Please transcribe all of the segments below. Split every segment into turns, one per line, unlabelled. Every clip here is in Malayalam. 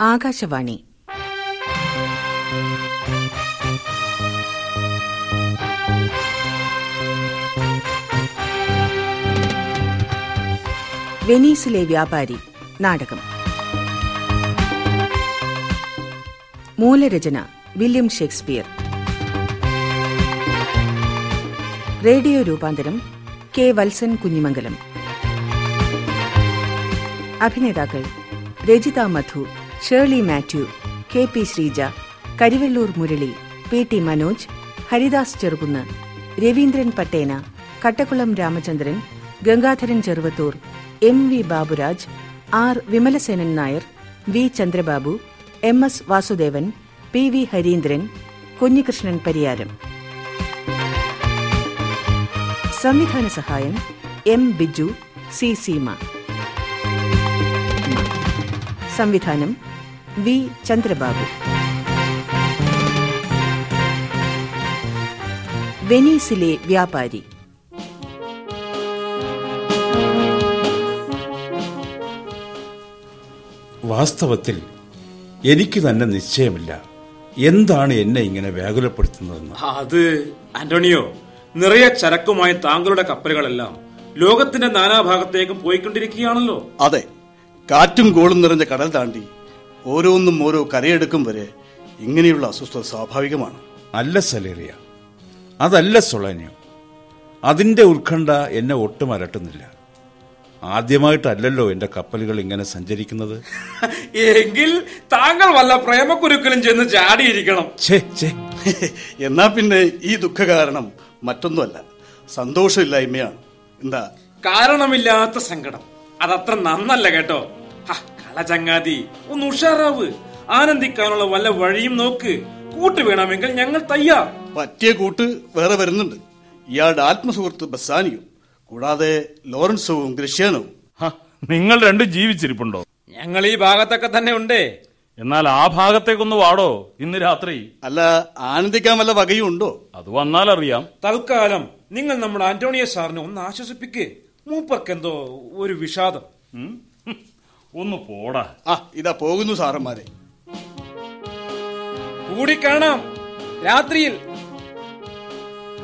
ആകാശവാണി. വെനീസിലെ വ്യാപാരി നാടകം. മൂലരചന വില്യം ഷേക്സ്പിയർ. റേഡിയോ രൂപാന്തരം കെ വത്സൻ കുഞ്ഞിമംഗലം. അഭിനേതാക്കൾ Rajitha Madhu Shirley Mathew K P Sreeja Karivellur Murali P T Manoj Haridas Cherukunnu Raveendran Pattena Kattakkulam Ramachandran Gangadharan Cheruvathur M V Baburaj R Vimalasenan Nair V Chandrababu M S Vasudevan P V Hareendran Kunhikrishnan Pariyaram. സംവിധാന സഹായം എം ബിജു സി സീമ. സംവിധാനം വി ചന്ദ്രബാബു. വെനീസിലെ വ്യാപാരി.
വാസ്തവത്തിൽ എനിക്ക് തന്നെ നിശ്ചയമില്ല. എന്താണ് എന്നെ ഇങ്ങനെ വ്യാകുലപ്പെടുത്തുന്നതെന്ന്?
അത് ആന്റോണിയോ നിറയെ ചരക്കുമായി താങ്കളുടെ കപ്പലുകളെല്ലാം ലോകത്തിന്റെ നാനാഭാഗത്തേക്കും പോയിക്കൊണ്ടിരിക്കുകയാണല്ലോ.
അതെ കാറ്റും കോളും നിറഞ്ഞ കടൽ താണ്ടി ഓരോന്നും ഓരോ കരയെടുക്കും വരെ ഇങ്ങനെയുള്ള അസ്വസ്ഥത സ്വാഭാവികമാണ്.
അല്ല സലേറിയ. അതല്ല സൊളാനിയോ. അതിന്റെ ഉത്കണ്ഠ എന്നെ ഒട്ടും അലട്ടുന്നില്ല. ആദ്യമായിട്ടല്ലല്ലോ എന്റെ കപ്പലുകൾ ഇങ്ങനെ സഞ്ചരിക്കുന്നത്.
എങ്കിൽ താങ്കൾ വല്ല പ്രേമക്കുരുക്കലും ചെന്ന് ചാടിയിരിക്കണം.
ഛേ ഛേ.
എന്നാ പിന്നെ ഈ ദുഃഖ കാരണം മറ്റൊന്നുമല്ല. സന്തോഷമില്ലായ്മയാണ്. എന്താ?
കാരണമില്ലാത്ത സങ്കടം. അതത്ര നന്നല്ല കേട്ടോ. ഹ, ചങ്ങാതി ഒന്ന് ഉഷാറാവ്. ആനന്ദിക്കാനുള്ള വല്ല വഴിയും നോക്ക്. കൂട്ട് വേണമെങ്കിൽ ഞങ്ങൾ തയ്യാർ.
പറ്റിയ കൂട്ട് വേറെ വരുന്നുണ്ട്. ഇയാളുടെ ആത്മസുഹൃത്ത് ബസാനിയും കൂടാതെ ലോറൻസവും ഗ്രഷ്യാനവും
ഹ, നിങ്ങൾ രണ്ടും ജീവിച്ചിരിപ്പുണ്ടോ?
ഞങ്ങൾ ഈ ഭാഗത്തൊക്കെ തന്നെ ഉണ്ടേ.
എന്നാൽ ആ ഭാഗത്തേക്കൊന്ന് വാടോ ഇന്ന് രാത്രി.
അല്ല ആനന്ദിക്കാൻ വല്ല വകയും ഉണ്ടോ?
അത് വന്നാൽ അറിയാം.
തൽക്കാലം നിങ്ങൾ നമ്മുടെ ആന്റോണിയ സാറിനെ ഒന്ന് ആശ്വസിപ്പിക്കേ. മൂപ്പർക്കെന്തോ ഒരു വിഷാദം.
ഒന്ന് പോടാ.
ആ ഇതാ പോകുന്നു സാറന്മാരെ.
കൂടിക്കാണാം രാത്രിയിൽ.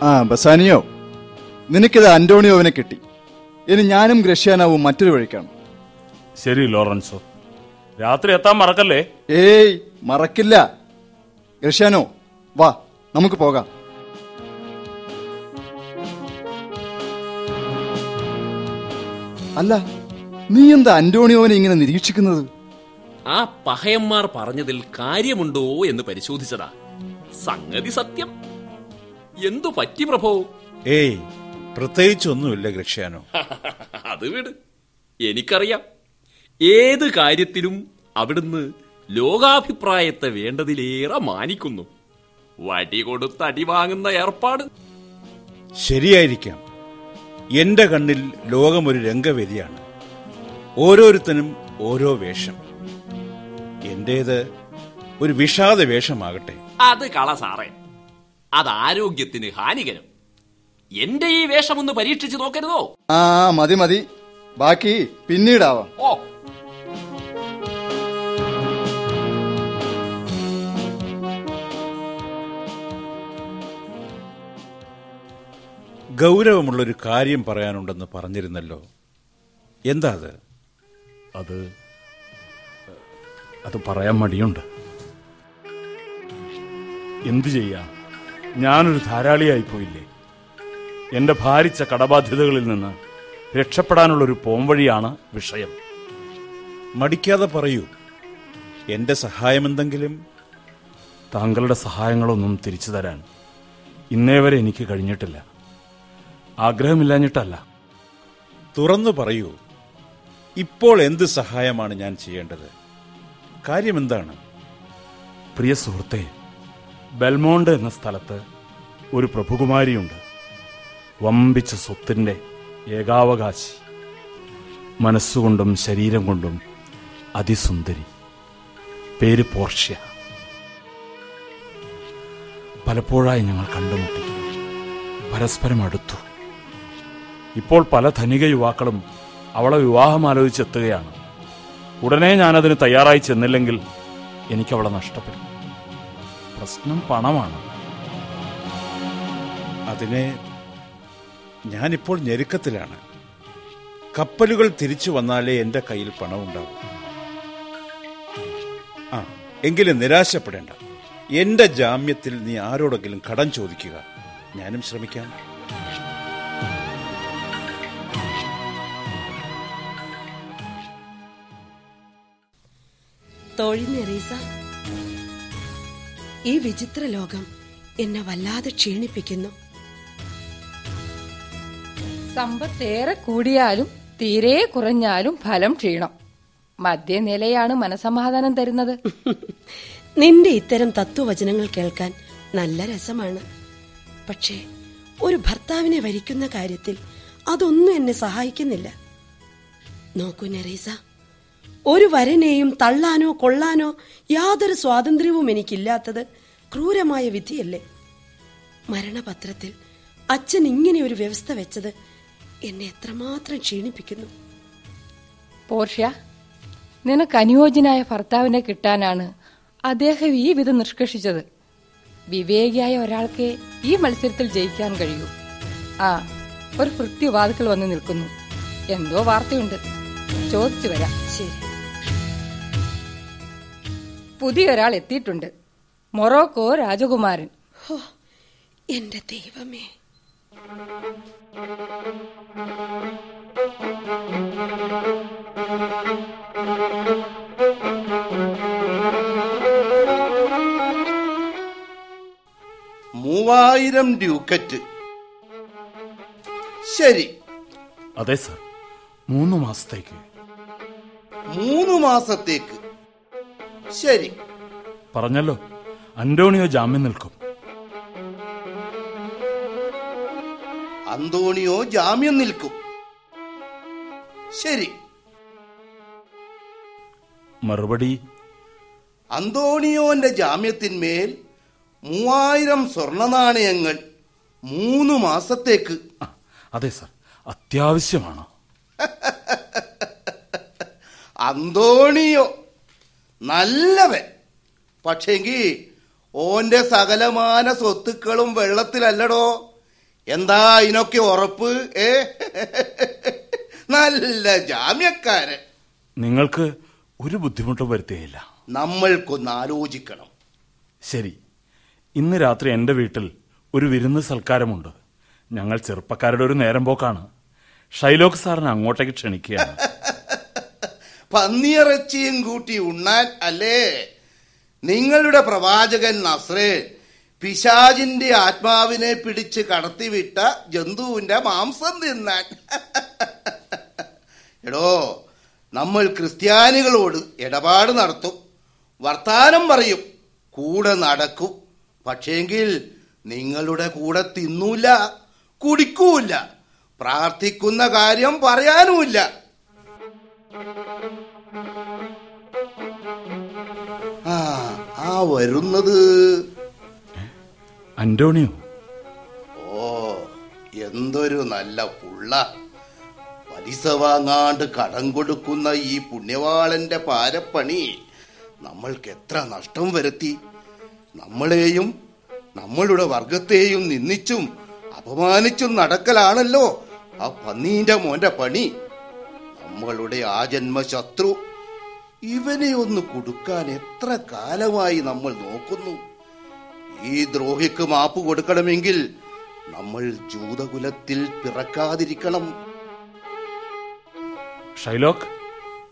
ആ ബസാനിയോ നിനക്കിത് അന്റോണിയോവിനെ കിട്ടി. ഇനി ഞാനും ഗ്രഷ്യാനാവും മറ്റൊരു വഴിക്കാണ്.
ശരി ലോറൻസോ. രാത്രി എത്താൻ മറക്കല്ലേ?
ഏയ് മറക്കില്ല. ഗ്രഷ്യാനോ വാ നമുക്ക് പോകാം. അല്ല നീ എന്താ അന്റോണിയോനെ ഇങ്ങനെ നിരീക്ഷിക്കുന്നത്?
ആ പഹയന്മാർ പറഞ്ഞതിൽ കാര്യമുണ്ടോ എന്ന് പരിശോധിച്ചതാ. സംഗതി സത്യം. എന്തു പറ്റി പ്രഭോ?
ഏയ് പ്രത്യേകിച്ചൊന്നുമില്ല ഗ്രക്ഷ്യാനോ.
അത് വിട്. എനിക്കറിയാം. ഏത് കാര്യത്തിലും അവിടുന്ന് ലോകാഭിപ്രായത്തെ വേണ്ടതിലേറെ മാനിക്കുന്നു. വടി കൊടുത്ത് അടി വാങ്ങുന്ന ഏർപ്പാട്.
ശരിയായിരിക്കാം. എന്റെ കണ്ണിൽ ലോകം ഒരു രംഗവേദിയാണ്. ഓരോരുത്തനും ഓരോ വേഷം. എന്റേത് ഒരു വിഷാദ വേഷമാകട്ടെ.
അത് കള സാറേ. അത് ആരോഗ്യത്തിന് ഹാനികരം. എന്റെ ഈ വേഷം വേഷമൊന്ന് പരീക്ഷിച്ചു നോക്കരുതോ?
ആ മതി മതി. ബാക്കി പിന്നീടാവാം.
ഓ.
ഗൗരവമുള്ളൊരു കാര്യം പറയാനുണ്ടെന്ന് പറഞ്ഞിരുന്നല്ലോ. എന്താ അത്?
അത് അത് പറയാൻ മടിയുണ്ട്. എന്തു ചെയ്യാം? ഞാനൊരു ധാരാളിയായി പോയില്ലേ? എന്റെ ഭാരിച്ച കടബാധ്യതകളിൽ നിന്ന് രക്ഷപ്പെടാനുള്ള രക്ഷപ്പെടാനുള്ളൊരു പോംവഴിയാണ് വിഷയം.
മടിക്കാതെ പറയൂ. എന്റെ സഹായമെന്തെങ്കിലും?
താങ്കളുടെ സഹായങ്ങളൊന്നും തിരിച്ചു തരാൻ ഇന്നേ വരെ എനിക്ക് കഴിഞ്ഞിട്ടില്ല. ആഗ്രഹമില്ലാഞ്ഞിട്ടല്ല.
തുറന്നു പറയൂ. ഇപ്പോൾ എന്ത് സഹായമാണ് ഞാൻ ചെയ്യേണ്ടത്? കാര്യം എന്താണ്
പ്രിയ സുഹൃത്തെ ബെൽമോണ്ട് എന്ന സ്ഥലത്ത് ഒരു പ്രഭുകുമാരിയുണ്ട്. വമ്പിച്ച സ്വത്തിന്റെ ഏകാവകാശി. മനസ്സുകൊണ്ടും ശരീരം കൊണ്ടും അതിസുന്ദരി. പേര് പോർഷ്യ. പലപ്പോഴായി ഞങ്ങൾ കണ്ടുമുട്ടി. പരസ്പരം അടുത്തു. ഇപ്പോൾ പല ധനിക യുവാക്കളും അവളെ വിവാഹം ആലോചിച്ചെത്തുകയാണ്. ഉടനെ ഞാനതിന് തയ്യാറായി ചെന്നില്ലെങ്കിൽ എനിക്കവളെ നഷ്ടപ്പെടും. പ്രശ്നം പണമാണ്.
അതിനെ ഞാനിപ്പോൾ ഞെരുക്കത്തിലാണ്. കപ്പലുകൾ തിരിച്ചു വന്നാലേ എന്റെ കയ്യിൽ പണമുണ്ടാവും. ആ എങ്കിലും നിരാശപ്പെടേണ്ട. എന്റെ ജാമ്യത്തിൽ നീ ആരോടെങ്കിലും കടം ചോദിക്കുക. ഞാനും ശ്രമിക്കാം.
തൊഴിഞ്ഞെറീസ ഈ വിചിത്ര ലോകം എന്നെ വല്ലാതെ ക്ഷീണിപ്പിക്കുന്നു.
സമ്പത്തേറെ കൂടിയാലും തീരെ കുറഞ്ഞാലും ഫലം ക്ഷീണം. മധ്യനിലയാണ് മനസമാധാനം തരുന്നത്.
നിന്റെ ഇത്തരം തത്വവചനങ്ങൾ കേൾക്കാൻ നല്ല രസമാണ്. പക്ഷേ ഒരു ഭർത്താവിനെ വരിക്കുന്ന കാര്യത്തിൽ അതൊന്നും എന്നെ സഹായിക്കുന്നില്ല. നോക്കൂ നെറീസ. ഒരു വരനെയും തള്ളാനോ കൊള്ളാനോ യാതൊരു സ്വാതന്ത്ര്യവും എനിക്കില്ലാത്തത് ക്രൂരമായ വിധിയല്ലേ? മരണപത്രത്തിൽ അച്ഛൻ ഇങ്ങനെ ഒരു വ്യവസ്ഥ വെച്ചത് എന്നെ എത്രമാത്രം ക്ഷീണിപ്പിക്കുന്നു.
പോർഷ്യ നിനക്ക് അനുയോജ്യനായ ഭർത്താവിനെ കിട്ടാനാണ് അദ്ദേഹം ഈ വിധം നിഷ്കർഷിച്ചത്. വിവേകിയായ ഒരാൾക്ക് ഈ മത്സരത്തിൽ ജയിക്കാൻ കഴിയൂ. ആ ഒരു കൃത്യവാതുക്കൾ വന്ന് നിൽക്കുന്നു. എന്തോ വാർത്തയുണ്ട്. ചോദിച്ചു വരാം.
ശരി.
പുതിയൊരാൾ എത്തിയിട്ടുണ്ട്. മൊറോക്കോ രാജകുമാരൻ.
എന്റെ ദൈവമേ.
മൂവായിരം ഡ്യൂക്കറ്റ്. ശരി.
അതെ സർ. മൂന്ന് മാസത്തേക്ക്.
മൂന്ന് മാസത്തേക്ക്. ശരി.
പറഞ്ഞല്ലോ അന്റോണിയോ ജാമ്യം നിൽക്കും.
അന്തോണിയോ ജാമ്യം നിൽക്കും. ശരി.
മറുപടി?
അന്തോണിയോന്റെ ജാമ്യത്തിന്മേൽ മൂവായിരം സ്വർണ നാണയങ്ങൾ മൂന്ന് മാസത്തേക്ക്.
അതെ സർ അത്യാവശ്യമാണ്.
അന്തോണിയോ നല്ലവൻ. പക്ഷെങ്കിൽ ഓന്റെ സകലമാന സ്വത്തുക്കളും വെള്ളത്തിലല്ലടോ? എന്താ ഇതിനൊക്കെ ഉറപ്പ്? ഏ? നല്ല ജാമ്യക്കാരൻ.
നിങ്ങൾക്ക് ഒരു ബുദ്ധിമുട്ടും വരുത്തുകയില്ല
നമ്മൾക്കൊന്ന് ആലോചിക്കണം.
ശരി. ഇന്ന് രാത്രി എന്റെ വീട്ടിൽ ഒരു വിരുന്ന് സൽക്കാരമുണ്ട്. ഞങ്ങൾ ചെറുപ്പക്കാരുടെ ഒരു നേരം പോക്കാണ്. ഷൈലോക് സാറിനെ അങ്ങോട്ടേക്ക് ക്ഷണിക്കുകയാണ്.
പന്നിയിറച്ചിയും കൂട്ടി ഉണ്ണാൻ അല്ലേ? നിങ്ങളുടെ പ്രവാചകൻ നസ്രേ പിശാജിന്റെ ആത്മാവിനെ പിടിച്ച് കടത്തിവിട്ട ജന്തുവിന്റെ മാംസം തിന്നാൻ. എടോ നമ്മൾ ക്രിസ്ത്യാനികളോട് ഇടപാട് നടത്തും. വർത്താനം പറയും. കൂടെ നടക്കും. പക്ഷേങ്കിൽ നിങ്ങളുടെ കൂടെ തിന്നൂല കുടിക്കൂല പ്രാർത്ഥിക്കുന്ന കാര്യം പറയാനുമില്ല. ആ ആ വരുന്നത്.
അന്റോണിയോ?
ഓ എന്തൊരു നല്ല പുള്ള. പലിശ വാങ്ങാണ്ട് കടം കൊടുക്കുന്ന ഈ പുണ്യവാളന്റെ പാരപ്പണി നമ്മൾക്ക് എത്ര നഷ്ടം വരുത്തി. നമ്മളെയും നമ്മളുടെ വർഗത്തെയും നിന്ദിച്ചും അപമാനിച്ചും നടക്കലാണല്ലോ ആ പന്നീന്റെ മോന്റെ പണി. നമ്മളുടെ ആ ജന്മ ശത്രു ഇവനെ ഒന്ന് കൊടുക്കാൻ എത്ര കാലമായി നമ്മൾ നോക്കുന്നു? ഈ ദ്രോഹിക്ക് മാപ്പ് കൊടുക്കണമെങ്കിൽ നമ്മൾ ജൂതകുലത്തിൽ പിറക്കാതിരിക്കണം.
ഷൈലോക്ക്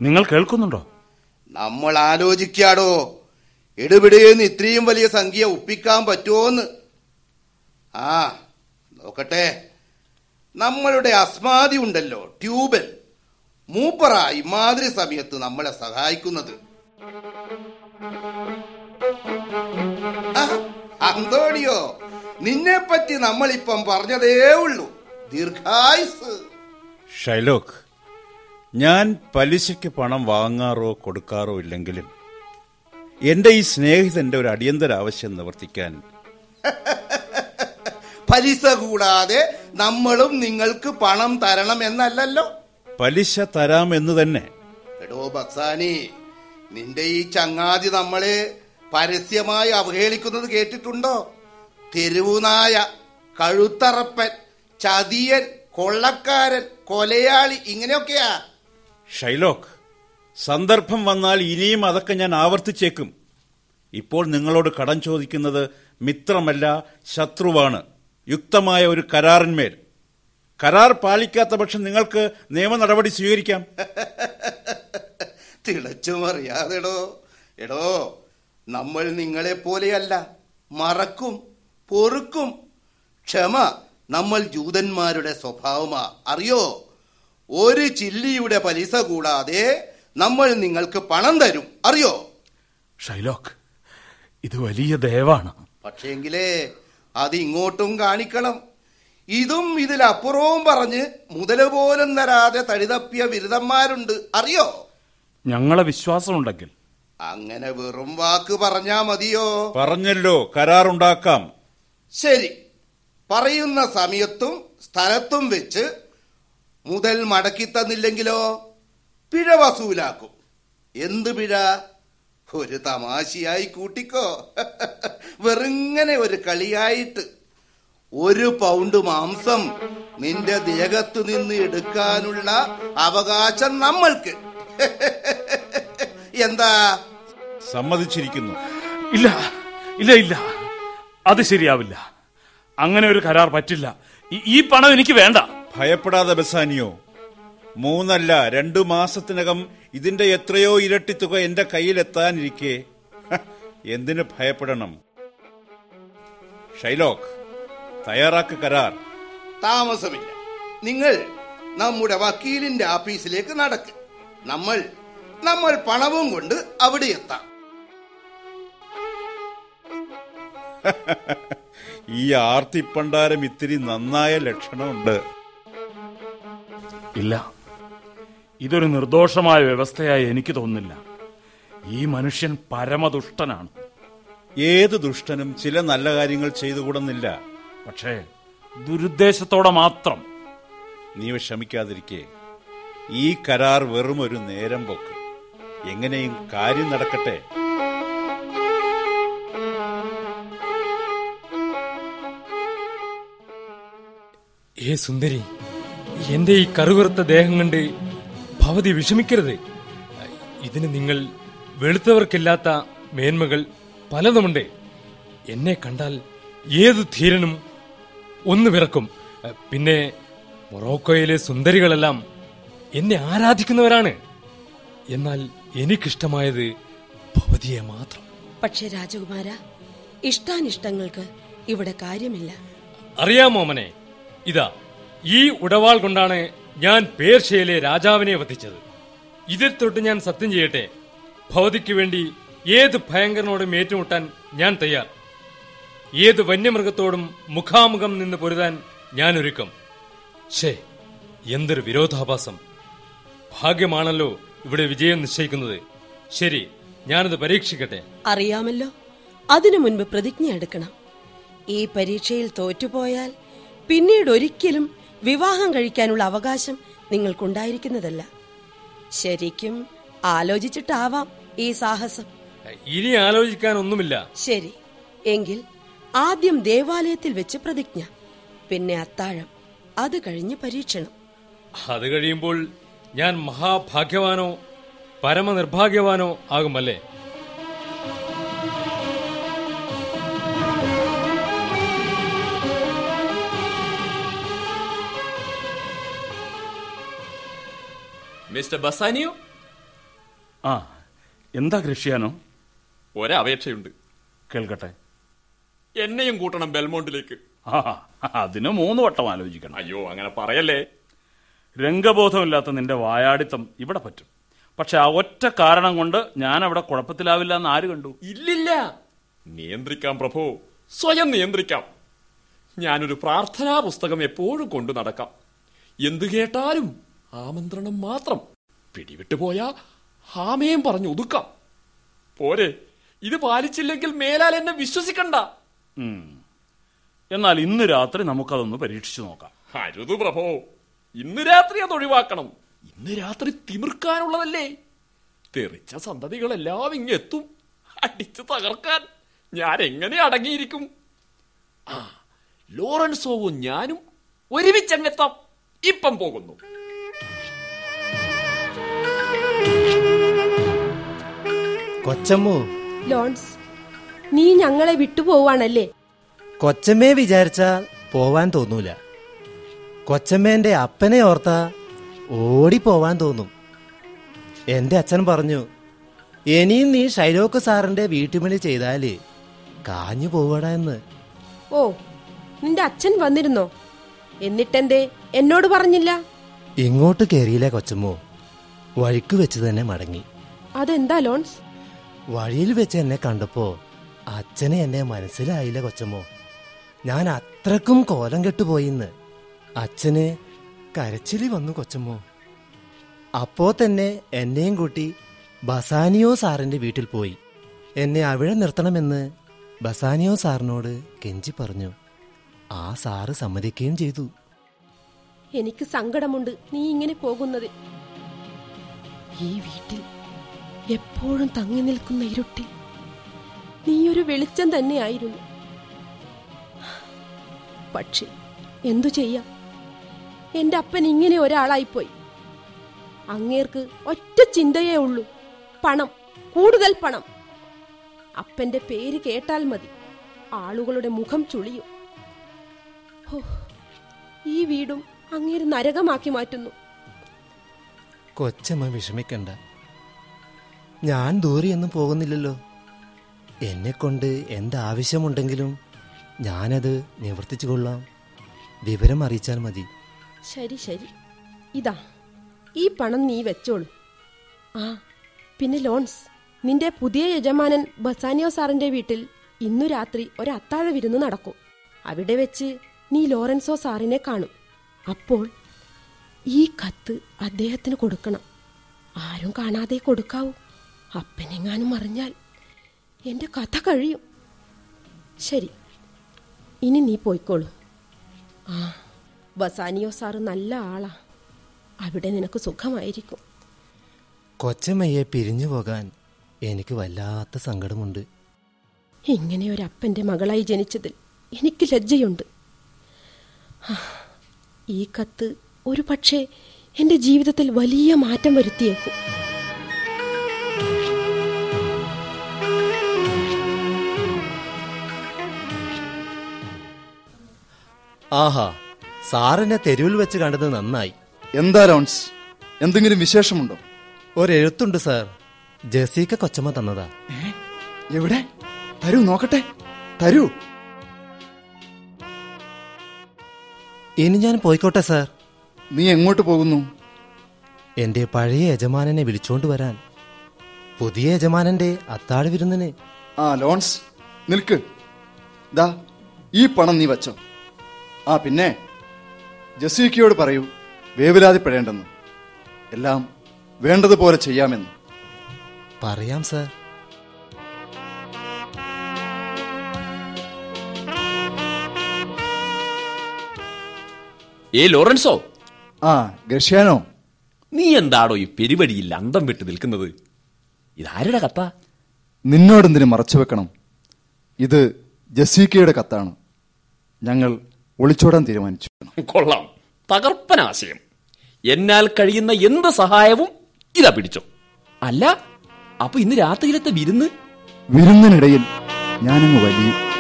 നിങ്ങൾ കേൾക്കുന്നുണ്ടോ?
നമ്മൾ ആലോചിക്കാടോ എടുപിടിയെന്ന് ഇത്രയും വലിയ സംഖ്യ ഒപ്പിക്കാൻ പറ്റുമോന്ന് ആ നോക്കട്ടെ. നമ്മളുടെ അസ്മാതി ഉണ്ടല്ലോ ട്യൂബൽ. മൂപ്പറ ഇമാതിരി സമയത്ത് നമ്മളെ സഹായിക്കുന്നത്. അന്തോണിയോ നിന്നെ പറ്റി നമ്മളിപ്പം പറഞ്ഞതേ ഉള്ളൂ. ദീർഘായുസ്.
ഷൈലോക്ക് ഞാൻ പലിശയ്ക്ക് പണം വാങ്ങാറോ കൊടുക്കാറോ ഇല്ലെങ്കിലും എന്റെ ഈ സ്നേഹിതന്റെ ഒരു അടിയന്തര ആവശ്യം നിവർത്തിക്കാൻ
പലിശ കൂടാതെ നമ്മളും നിങ്ങൾക്ക് പണം തരണം എന്നല്ലല്ലോ.
പലിശ തരാമെന്ന് തന്നെ.
എടോ ബസാനി നിന്റെ ഈ ചങ്ങാതി നമ്മളെ പരസ്യമായി അവഹേളിക്കുന്നത് കേട്ടിട്ടുണ്ടോ? തെരുവുനായ കഴുത്തറപ്പൻ ചതിയൻ കൊള്ളക്കാരൻ കൊലയാളി ഇങ്ങനെയൊക്കെയാ.
ഷൈലോക്ക് സന്ദർഭം വന്നാൽ ഇനിയും അതൊക്കെ ഞാൻ ആവർത്തിച്ചേക്കും. ഇപ്പോൾ നിങ്ങളോട് കടം ചോദിക്കുന്നത് മിത്രമല്ല ശത്രുവാണ്. യുക്തമായ ഒരു കരാറിന്മേൽ. കരാർ പാലിക്കാത്ത പക്ഷം നിങ്ങൾക്ക് നിയമ നടപടി സ്വീകരിക്കാം.
തിളച്ചുമറിയാതെടോ എടോ നമ്മൾ നിങ്ങളെ പോലെയല്ല. മറക്കും പൊറുക്കും. ക്ഷമ നമ്മൾ ജൂതന്മാരുടെ സ്വഭാവമാ. അറിയോ? ഒരു ചില്ലിയുടെ പലിശ കൂടാതെ നമ്മൾ നിങ്ങൾക്ക് പണം തരും. അറിയോ?
ഷൈലോക്ക് ഇത് വലിയ ദയവാണ്.
പക്ഷേങ്കിലേ അത് ഇങ്ങോട്ടും കാണിക്കണം. ഇതും ഇതിലപ്പുറവും പറഞ്ഞ് മുതൽ പോലും തരാതെ തഴുതപ്പിയ ബിരുദന്മാരുണ്ട്. അറിയോ?
ഞങ്ങളെ വിശ്വാസമുണ്ടെങ്കിൽ.
അങ്ങനെ വെറും വാക്ക് പറഞ്ഞാ മതിയോ?
പറഞ്ഞല്ലോ കരാറുണ്ടാക്കാം.
ശരി. പറയുന്ന സമയത്തും സ്ഥലത്തും വെച്ച് മുതൽ മടക്കി തന്നില്ലെങ്കിലോ? പിഴ വസൂലാക്കും. എന്ത് പിഴ? ഒരു തമാശയായി കൂട്ടിക്കോ. വെറുങ്ങനെ ഒരു കളിയായിട്ട്. ഒരു പൗണ്ട് മാംസം നിന്റെ ദേഹത്തു നിന്ന് എടുക്കാനുള്ള അവകാശം നമ്മൾക്ക്. എന്താ?
സമ്മതിച്ചിരിക്കുന്നു.
ഇല്ല ഇല്ല ഇല്ല. അത് ശരിയാവില്ല. അങ്ങനെ ഒരു കരാർ പറ്റില്ല. ഈ- പണം എനിക്ക് വേണ്ട.
ഭയപ്പെടാതെ ബസാനിയോ മൂന്നല്ല രണ്ടു മാസത്തിനകം ഇതിന്റെ എത്രയോ ഇരട്ടി തുക എന്റെ കയ്യിലെത്താനിരിക്കെ. എന്തിനു എന്തിന് ഭയപ്പെടണം? ഷൈലോക്ക് തയ്യാറാക്ക് കരാർ.
താമസമില്ല. നിങ്ങൾ നമ്മുടെ വക്കീലിന്റെ ആഫീസിലേക്ക് നടക്ക്. നമ്മൾ നമ്മൾ പണവും കൊണ്ട് അവിടെ എത്താം.
ഈ ആർത്തിപ്പണ്ടാരം ഇത്തിരി നന്നായ ലക്ഷണമുണ്ട്.
ഇല്ല. ഇതൊരു നിർദോഷമായ വ്യവസ്ഥയായി എനിക്ക് തോന്നുന്നില്ല. ഈ മനുഷ്യൻ പരമദുഷ്ടനാണ്.
ഏത് ദുഷ്ടനും ചില നല്ല കാര്യങ്ങൾ ചെയ്തുകൂടുന്നില്ല.
പക്ഷേ ദുരുദ്ദേശത്തോടെ മാത്രം.
നീ വിഷമിക്കാതിരിക്കെ ഈ കരാർ വെറും ഒരു നേരം പോക്ക്. എങ്ങനെയും കാര്യം നടക്കട്ടെ.
ഏ സുന്ദരി എന്റെ ഈ കറുകറുത്ത ദേഹം കണ്ട് ഭവതി വിഷമിക്കരുത്. ഇതിന് നിങ്ങൾ വെളുത്തവർക്കില്ലാത്ത മേന്മകൾ പലതുമുണ്ട്. എന്നെ കണ്ടാൽ ഏതു ധീരനും ഒന്ന് വിറക്കും. പിന്നെ മൊറോക്കോയിലെ സുന്ദരികളെല്ലാം എന്നെ ആരാധിക്കുന്നവരാണ്. എന്നാൽ എനിക്കിഷ്ടമായത് ഭവതിയെ മാത്രം.
പക്ഷെ രാജകുമാര ഇഷ്ടാനിഷ്ടങ്ങൾക്ക് ഇവിടെ കാര്യമില്ല.
അറിയാമോ മനെ? ഇതാ ഈ ഉടവാൾ കൊണ്ടാണ് ഞാൻ പേർഷ്യയിലെ രാജാവിനെ വധിച്ചത്. ഇതിൽ തൊട്ട് ഞാൻ സത്യം ചെയ്യട്ടെ. ഭവതിക്ക് വേണ്ടി ഏത് ഭയങ്കരനോടും ഏറ്റുമുട്ടാൻ ഞാൻ തയ്യാർ. ഏത് വന്യമൃഗത്തോടും മുഖാമുഖം നിന്ന് പൊരുതാൻ ഞാൻ ഛേ എന്തൊരു വിരോധാഭാസം. ഭാഗ്യമാണല്ലോ ഇവിടെ വിജയം നിശ്ചയിക്കുന്നത്. ശരി ഞാനത് പരീക്ഷിക്കട്ടെ.
അറിയാമല്ലോ അതിനു മുൻപ് പ്രതിജ്ഞ എടുക്കണം. ഈ പരീക്ഷയിൽ തോറ്റുപോയാൽ പിന്നീട് ഒരിക്കലും വിവാഹം കഴിക്കാനുള്ള അവകാശം നിങ്ങൾക്കുണ്ടായിരിക്കുന്നതല്ല. ശരിക്കും ആലോചിച്ചിട്ടാവാം ഈ സാഹസം.
ഇനി ആലോചിക്കാൻ ഒന്നുമില്ല
ശരി എങ്കിൽ ആദ്യം ദേവാലയത്തിൽ വെച്ച് പ്രതിജ്ഞ. പിന്നെ അത്താഴം. അത് കഴിഞ്ഞ് പരീക്ഷണം.
അത് കഴിയുമ്പോൾ ഞാൻ മഹാഭാഗ്യവാനോ പരമനിർഭാഗ്യവാനോ ആകുമല്ലേ?
Mister Bassanio?
ആ എന്താ കൃഷിയാനോ
ഒരപേക്ഷയുണ്ട്.
കേൾക്കട്ടെ.
എന്നെയും കൂട്ടണം ബെൽമോണ്ടിലേക്ക്.
അതിന് മൂന്ന് വട്ടം ആലോചിക്കണം.
അയ്യോ അങ്ങനെ പറയല്ലേ.
രംഗബോധമില്ലാത്ത നിന്റെ വായാടിത്തം ഇവിടെ പറ്റും. പക്ഷെ ആ ഒറ്റ കാരണം കൊണ്ട് ഞാൻ അവിടെ കുഴപ്പത്തിലാവില്ല എന്ന് ആര് കണ്ടു?
ഇല്ലില്ല. നിയന്ത്രിക്കാം പ്രഭു. സ്വയം നിയന്ത്രിക്കാം. ഞാനൊരു പ്രാർത്ഥനാ പുസ്തകം എപ്പോഴും കൊണ്ടു നടക്കാം. എന്തു കേട്ടാലും ആമന്ത്രണം മാത്രം. പിടിവിട്ടു പോയാ ഹാമയും പറഞ്ഞു ഒതുക്കാം. പോരെ. ഇത് പാലിച്ചില്ലെങ്കിൽ മേലാൽ എന്നെ വിശ്വസിക്കണ്ട.
എന്നാൽ ഇന്ന് രാത്രി നമുക്കതൊന്ന് പരീക്ഷിച്ചു നോക്കാം.
അരുത് പ്രഭോ. ഇന്ന് രാത്രി അത് ഒഴിവാക്കണം. ഇന്ന് രാത്രി തിമിർക്കാനുള്ളതല്ലേ? തെറിച്ച സന്തതികളെല്ലാം ഇങ്ങെത്തും അടിച്ചു തകർക്കാൻ ഞാൻ എങ്ങനെ അടങ്ങിയിരിക്കും? ആ ലോറൻസോവും ഞാനും ഒരുമിച്ചങ്ങെത്താം. ഇപ്പം പോകുന്നു.
കൊച്ചമ്മോ?
ലോൺസ്. നീ ഞങ്ങളെ വിട്ടുപോവാണല്ലേ?
കൊച്ചമ്മേ വിചാരിച്ചാൽ പോവാൻ തോന്നൂല. കൊച്ചമ്മേന്റെ അപ്പനെ ഓർത്താ ഓടിപ്പോവാൻ തോന്നും. എന്റെ അച്ഛൻ പറഞ്ഞു ഇനിയും നീ ഷൈലോക്ക് സാറിന്റെ വീട്ടുപണി ചെയ്താൽ കാഞ്ഞു പോവടാ എന്ന്.
ഓ നിന്റെ അച്ഛൻ വന്നിരുന്നോ? എന്നിട്ടെന്തേ? എന്നോട് പറഞ്ഞില്ല?
ഇങ്ങോട്ട് കയറിയില്ല കൊച്ചമ്മോ? വഴിക്ക് വെച്ച് തന്നെ മടങ്ങി.
അതെന്താ ലോൺസ്?
വഴിയിൽ വെച്ച് എന്നെ കണ്ടപ്പോ അച്ഛനെ എന്നെ മനസ്സിലായില്ല കൊച്ചമ്മോ. ഞാൻ അത്രക്കും കോലം കെട്ടുപോയിന്ന്. അച്ഛന് കരച്ചിലി വന്നു കൊച്ചമ്മോ. അപ്പോ തന്നെ എന്നെയും കൂട്ടി ബസാനിയോ സാറിന്റെ വീട്ടിൽ പോയി. എന്നെ അവിടെ നിർത്തണമെന്ന് ബസാനിയോ സാറിനോട് കെഞ്ചി പറഞ്ഞു. ആ സാറ് സമ്മതിക്കുകയും ചെയ്തു.
എനിക്ക് സങ്കടമുണ്ട് നീ ഇങ്ങനെ പോകുന്നത്. ഈ വീട്ടിൽ എപ്പോഴും തങ്ങി നിൽക്കുന്ന ഇരുട്ടിൽ നീ ഒരു വെളിച്ചം തന്നെയായിരുന്നു. പക്ഷെ എന്തു ചെയ്യാം? എന്റെ അപ്പൻ ഇങ്ങനെ ഒരാളായിപ്പോയി. അങ്ങേർക്ക് ഒറ്റ ചിന്തയേ ഉള്ളൂ. പണം കൂടുതൽ പണം. അപ്പന്റെ പേര് കേട്ടാൽ മതി. ആളുകളുടെ മുഖം ചുളിയും. ഈ വീടും അങ്ങേര് നരകമാക്കി മാറ്റുന്നു.
കൊച്ചമ്മ വിഷമിക്കണ്ട. ഞാൻ ദൂരെയൊന്നും പോകുന്നില്ലല്ലോ. എന്നെ കൊണ്ട് എന്താവശ്യമുണ്ടെങ്കിലും ഞാനത് നിവർത്തിച്ചു കൊള്ളാം. വിവരം അറിയിച്ചാൽ മതി.
ശരി ശരി. ഇതാ ഈ പണം നീ വെച്ചോളൂ. ആ പിന്നെ ലോൺസ്. നിന്റെ പുതിയ യജമാനൻ ബസാനിയോ സാറിന്റെ വീട്ടിൽ ഇന്നു രാത്രി ഒരു അത്താഴ വിരുന്ന് നടക്കും. അവിടെ വെച്ച് നീ ലോറൻസോ സാറിനെ കാണും. അപ്പോൾ ഈ കത്ത് അദ്ദേഹത്തിന് കൊടുക്കണം. ആരും കാണാതെ കൊടുക്കാവൂ. അപ്പനെങ്ങാനും അറിഞ്ഞാൽ എന്റെ കഥ കഴിയും. ശരി ഇനി നീ പോയിക്കോളൂ. ആ ബസാനിയോ സാറ് നല്ല ആളാ. അവിടെ നിനക്ക് സുഖമായിരിക്കും.
കൊച്ചമ്മയെ പിരിഞ്ഞു പോകാൻ എനിക്ക് വല്ലാത്ത സങ്കടമുണ്ട്.
ഇങ്ങനെ ഒരു അപ്പന്റെ മകളായി ജനിച്ചതിൽ എനിക്ക് ലജ്ജയുണ്ട്. ഈ കത്ത് ഒരു പക്ഷേ എന്റെ ജീവിതത്തിൽ വലിയ മാറ്റം വരുത്തിയേക്കും.
ആഹാ സാറിനെ തെരുവിൽ വെച്ച് കണ്ടത് നന്നായി.
എന്താ ലോൺസ്? എന്തെങ്കിലും വിശേഷമുണ്ടോ?
ഒരെഴുത്തുണ്ട് സാർ. ജസീക്ക കൊച്ചമ്മ തന്നതാ.
എവിടെ? തരൂ നോക്കട്ടെ. തരൂ.
ഇനി ഞാൻ പോയിക്കോട്ടെ സാർ.
നീ എങ്ങോട്ട് പോകുന്നു?
എന്റെ പഴയ യജമാനനെ വിളിച്ചോണ്ട് വരാൻ. പുതിയ യജമാനന്റെ അത്താഴ വിരുന്നിന്.
ആ ലോൺസ് നിൽക്ക്. ദാ ഈ പണം നീ വച്ചോ. ആ പിന്നെ. ജസീക്കയോട് പറയൂ വേവലാതിപ്പെടേണ്ടെന്ന്. എല്ലാം വേണ്ടതുപോലെ ചെയ്യാമെന്ന്.
പറയാം സർ.
ഏ ലോറൻസോ?
ആ ഗർഷ്യാനോ.
നീ എന്താടോ ഈ പെരുവഴിയിൽ അന്തം വിട്ട് നിൽക്കുന്നത്? ഇതാരുടെ കത്ത?
നിന്നോടെന്തിനു മറച്ചു വെക്കണം ഇത് ജസീക്കയുടെ കത്താണ്. ഞങ്ങൾ ഒളിച്ചോടാൻ തീരുമാനിച്ചു.
കൊള്ളാം. തകർപ്പൻ ആശയം എന്നാൽ കഴിയുന്ന എന്ത് സഹായവും ഇതാ പിടിച്ചോ. അല്ല അപ്പൊ ഇന്ന് രാത്രിയിലത്തെ വിരുന്ന്?
വിരുന്നിനിടയിൽ ഞാനങ്ങ് വലിയ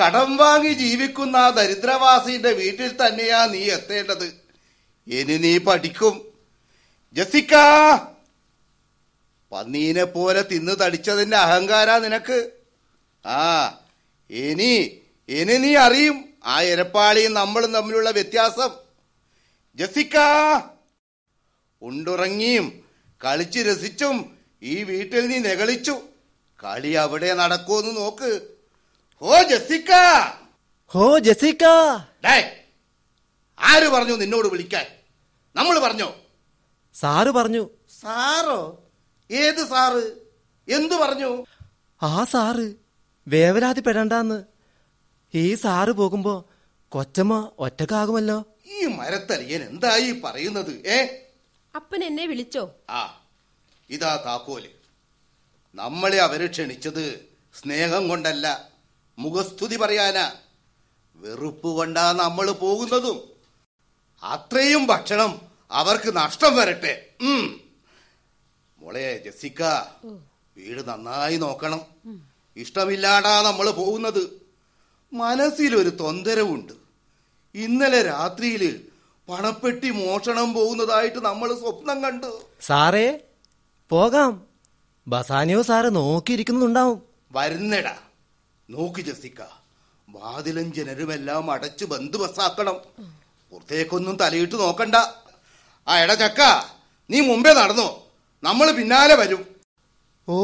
കടം വാങ്ങി ജീവിക്കുന്ന ആ ദരിദ്രവാസിന്റെ വീട്ടിൽ തന്നെയാ നീ എത്തേണ്ടത്. ഇനി നീ പഠിക്കും. ജസിക്ക പന്നീനെ പോലെ തിന്ന് തടിച്ചതിന്റെ അഹങ്കാര നിനക്ക്? ആ ഇനി ഇനി നീ അറിയും ആ എരപ്പാളിയും നമ്മളും തമ്മിലുള്ള വ്യത്യാസം. ജസിക്ക ഉണ്ടുറങ്ങിയും കളിച്ച് രസിച്ചും ഈ വീട്ടിൽ നീ നെകളിച്ചു. കളി അവിടെ നടക്കുമെന്ന് നോക്ക്. ഹോ ജസിക്ക
ഹോ ജസിക്ക
ആര് പറഞ്ഞു നിന്നോട് വിളിക്കാൻ? നമ്മൾ പറഞ്ഞോ?
സാറ് പറഞ്ഞു.
സാറോ? ഏത് സാറ്? എന്തു പറഞ്ഞു?
ആ സാറ്. വേവലാതി പെടണ്ടാന്ന് ഈ സാറ് പോകുമ്പോ കൊച്ചമ്മ ഒറ്റക്കാകുമല്ലോ.
ഈ മരത്തലിയൻ എന്തായി പറയുന്നത് ഏ?
അപ്പൻ എന്നെ വിളിച്ചോ?
ആ ഇതാ താക്കോൽ. നമ്മളെ അവർ ക്ഷണിച്ചത് സ്നേഹം കൊണ്ടല്ല മുഖസ്തുതി പറയാനാ. വെറുപ്പ് കൊണ്ടാ നമ്മൾ പോകുന്നതും. അത്രയും ഭക്ഷണം അവർക്ക് നഷ്ടം വരട്ടെ. ഉം. മോളെ ജസിക്ക വീട് നന്നായി നോക്കണം. ഇഷ്ടമില്ലാണ്ടാ നമ്മൾ പോകുന്നത്. മനസ്സിലൊരു തൊന്തരവുണ്ട്. ഇന്നലെ രാത്രിയിൽ പണപ്പെട്ടി മോഷണം പോകുന്നതായിട്ട് നമ്മൾ സ്വപ്നം കണ്ടു.
സാറേ പോകാം. ബസാനിയോ സാറ് നോക്കിയിരിക്കുന്നുണ്ടാവും.
വരുന്നടാ. നോക്ക് ജസിക്ക വാതിലും ജനരുമെല്ലാം അടച്ച് ബന്ധുബസ്സാക്കണം പുറത്തേക്കൊന്നും തലയിട്ട് നോക്കണ്ട. ആ എടാ ചക്ക നീ മുമ്പേ നടന്നോ? നമ്മൾ പിന്നാലെ വരും.
ഓ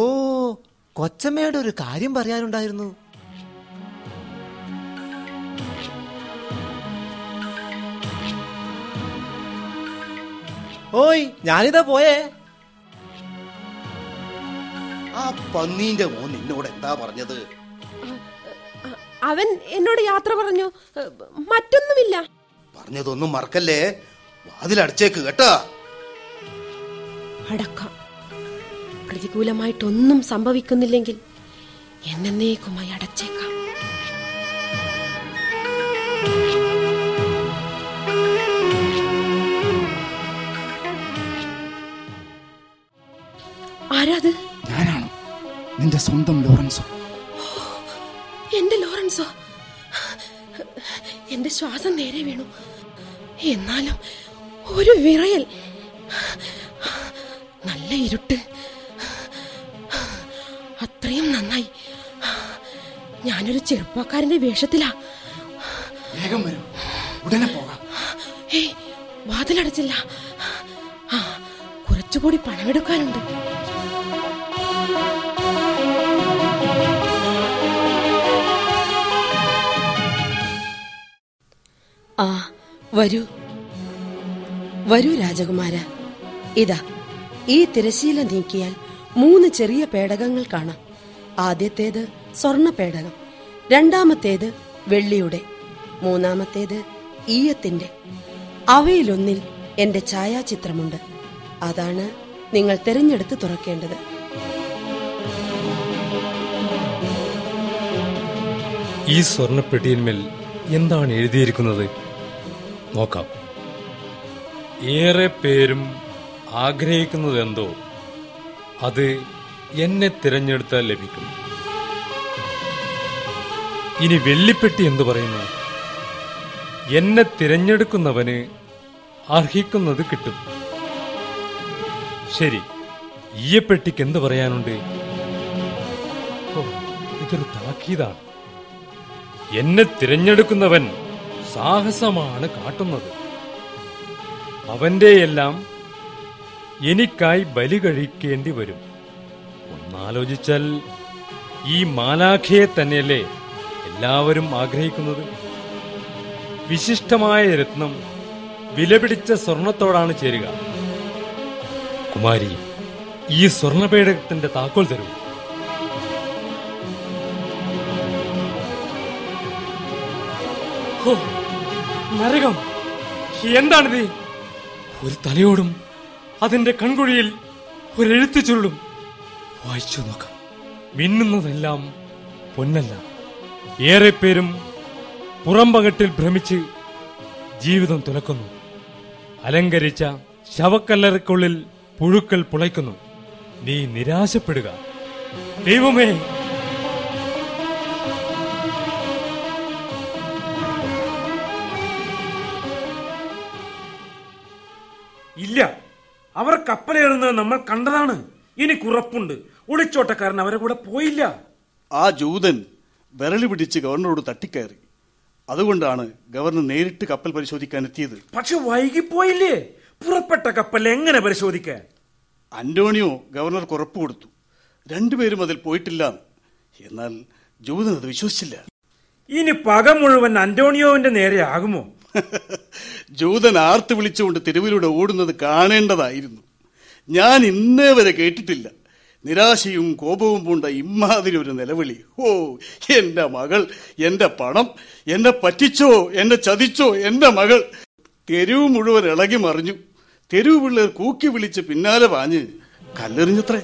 കൊച്ചമ്മയുടെ ഒരു കാര്യം പറയാനുണ്ടായിരുന്നു. ഓയ് ഞാനിതാ പോയേ.
ആ പന്നീന്റെ മോൻ നിന്നോട് എന്താ പറഞ്ഞത്?
അവൻ എന്നോട് യാത്ര പറഞ്ഞു. മറ്റൊന്നുമില്ല.
പറഞ്ഞതൊന്നും മറക്കല്ലേ? വാതിലടച്ചേക്ക് കേട്ടാ.
അടക്കാം. പ്രതികൂലമായിട്ടൊന്നും സംഭവിക്കുന്നില്ലെങ്കിൽ എന്നേക്കുമായി അടച്ചേക്കാം. ആരാത്?
ഞാനാണ്? നിന്റെ സ്വന്തം ലോറൻസോ?
എന്റെ ലോറൻസോ? എന്റെ ശ്വാസം നേരെ വീണു. എന്നാലും ഒരു വിറയൽ. നല്ല ഇരുട്ട്. അത്രയും നന്നായി. ഞാനൊരു ചെറുപ്പക്കാരന്റെ വേഷത്തിലാ.
വേഗം വരൂ. ഉടനെ പോകാം.
ഏയ് വാതിലടച്ചില്ല. ആ കുറച്ചുകൂടി പണമെടുക്കാനുണ്ട്.
ആ വരൂ. വരൂ രാജകുമാര. ഇതാ. ഈ തിരശീല നീക്കിയാൽ മൂന്ന് ചെറിയ പേടകങ്ങൾ കാണാം. ആദ്യത്തേത് സ്വർണ പേടകം രണ്ടാമത്തേത് വെള്ളിയുടെ മൂന്നാമത്തേത് ഈയത്തിന്റെ. അവയിലൊന്നിൽ എന്റെ ഛായാചിത്രമുണ്ട്. അതാണ് നിങ്ങൾ തിരഞ്ഞെടുത്ത് തുറക്കേണ്ടത്.
ഈ സ്വർണപ്പെട്ടിയിന്മേൽ എന്താണ് എഴുതിയിരിക്കുന്നത്? നോക്കാം. ഏറെ പേരും ആഗ്രഹിക്കുന്നതെന്തോ അത് എന്നെ തിരഞ്ഞെടുത്താൽ ലഭിക്കും. ഇനി വെള്ളിപ്പെട്ടി എന്തു പറയുന്നു? എന്നെ തിരഞ്ഞെടുക്കുന്നവന് അർഹിക്കുന്നത് കിട്ടും. ശരി ഈയപ്പെട്ടിക്ക് എന്ത് പറയാനുണ്ട്? ഇതൊരു താക്കീതാണ്. എന്നെ തിരഞ്ഞെടുക്കുന്നവൻ സാഹസമാണ് കാട്ടുന്നത്. അവന്റെയെല്ലാം എനിക്കായി ബലി കഴിക്കേണ്ടി വരും. ഒന്നാലോചിച്ചാൽ ഈ മാലാഖയെ തന്നെയല്ലേ എല്ലാവരും ആഗ്രഹിക്കുന്നത്? വിശിഷ്ടമായ രത്നം വിലപിടിച്ച സ്വർണത്തോടാണ് ചേരുക. കുമാരി ഈ സ്വർണപേടകത്തിന്റെ താക്കോൽ തരൂ. നരകം. എന്താണിത് ഒരു തലയോടും അതിന്റെ കൺകുഴിയിൽ ഒരു എഴുത്തു ചുരുളും. വായിച്ചു നോക്കാം. മിന്നുന്നതെല്ലാം പൊന്നല്ല. ഏറെ പേരും പുറംപകട്ടിൽ ഭ്രമിച്ച് ജീവിതം തുലക്കുന്നു. അലങ്കരിച്ച ശവക്കല്ലറയ്ക്കുള്ളിൽ പുഴുക്കൾ പുളയ്ക്കുന്നു. നീ നിരാശപ്പെടുക. ദൈവമേ.
ഇല്ല. അവർ കപ്പലേറുന്നത് നമ്മൾ കണ്ടതാണ്. ഇനി കുറപ്പുണ്ട്. ഒളിച്ചോട്ടക്കാരൻ അവരെ കൂടെ പോയില്ല.
ആ ജൂതൻ വിരളി പിടിച്ച് ഗവർണറോട് തട്ടിക്കയറി. അതുകൊണ്ടാണ് ഗവർണർ നേരിട്ട് കപ്പൽ പരിശോധിക്കാൻ എത്തിയത്.
പക്ഷെ വൈകിപ്പോയില്ലേ? പുറപ്പെട്ട കപ്പൽ എങ്ങനെ പരിശോധിക്കാൻ?
അന്റോണിയോ ഗവർണർക്ക് ഉറപ്പ് കൊടുത്തു. രണ്ടുപേരും അതിൽ പോയിട്ടില്ല. എന്നാൽ ജൂതൻ അത് വിശ്വസിച്ചില്ല.
ഇനി പക മുഴുവൻ അന്റോണിയോവിന്റെ നേരെ ആകുമോ?
ജൂതൻ ആർത്ത് വിളിച്ചുകൊണ്ട് തെരുവിലൂടെ ഓടുന്നത് കാണേണ്ടതായിരുന്നു. ഞാൻ ഇന്നേ വരെ കേട്ടിട്ടില്ല. നിരാശയും കോപവും പൂണ്ട ഇമ്മാതിരി ഒരു നിലവിളി. ഓ എന്റെ മകൾ എന്റെ പണം എന്നെ പറ്റിച്ചോ എന്നെ ചതിച്ചോ എന്റെ മകൾ. തെരുവ് മുഴുവൻ ഇളകി മറിഞ്ഞു. തെരുവ് പിള്ളേർ കൂക്കി വിളിച്ച് പിന്നാലെ പാഞ്ഞ് കല്ലെറിഞ്ഞത്രേ.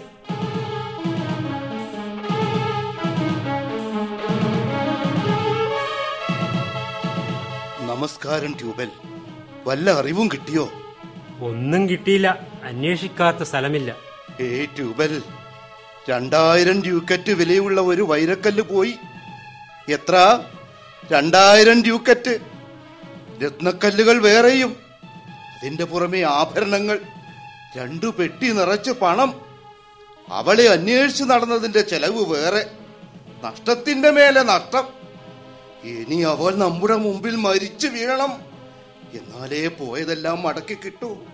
നമസ്കാരം ട്യൂബൽ. വല്ല അറിവും കിട്ടിയോ?
ഒന്നും കിട്ടിയില്ല. അന്വേഷിക്കാത്ത സ്ഥലമില്ല.
ഏ ട്യൂബൽ രണ്ടായിരം ഡ്യൂക്കറ്റ് വിലയുള്ള ഒരു വൈരക്കല്ല് പോയി. എത്ര? രണ്ടായിരം ഡ്യൂക്കറ്റ്. രത്നക്കല്ലുകൾ വേറെയും. അതിന്റെ പുറമെ ആഭരണങ്ങൾ. രണ്ടു പെട്ടി നിറച്ച് പണം. അവളെ അന്വേഷിച്ച് നടന്നതിന്റെ ചെലവ് വേറെ. നഷ്ടത്തിന്റെ മേലെ നഷ്ടം. ഇനി അവൾ നമ്മുടെ മുമ്പിൽ മരിച്ചു വീഴണം. എന്നാലേ പോയതെല്ലാം മടക്കി കിട്ടു.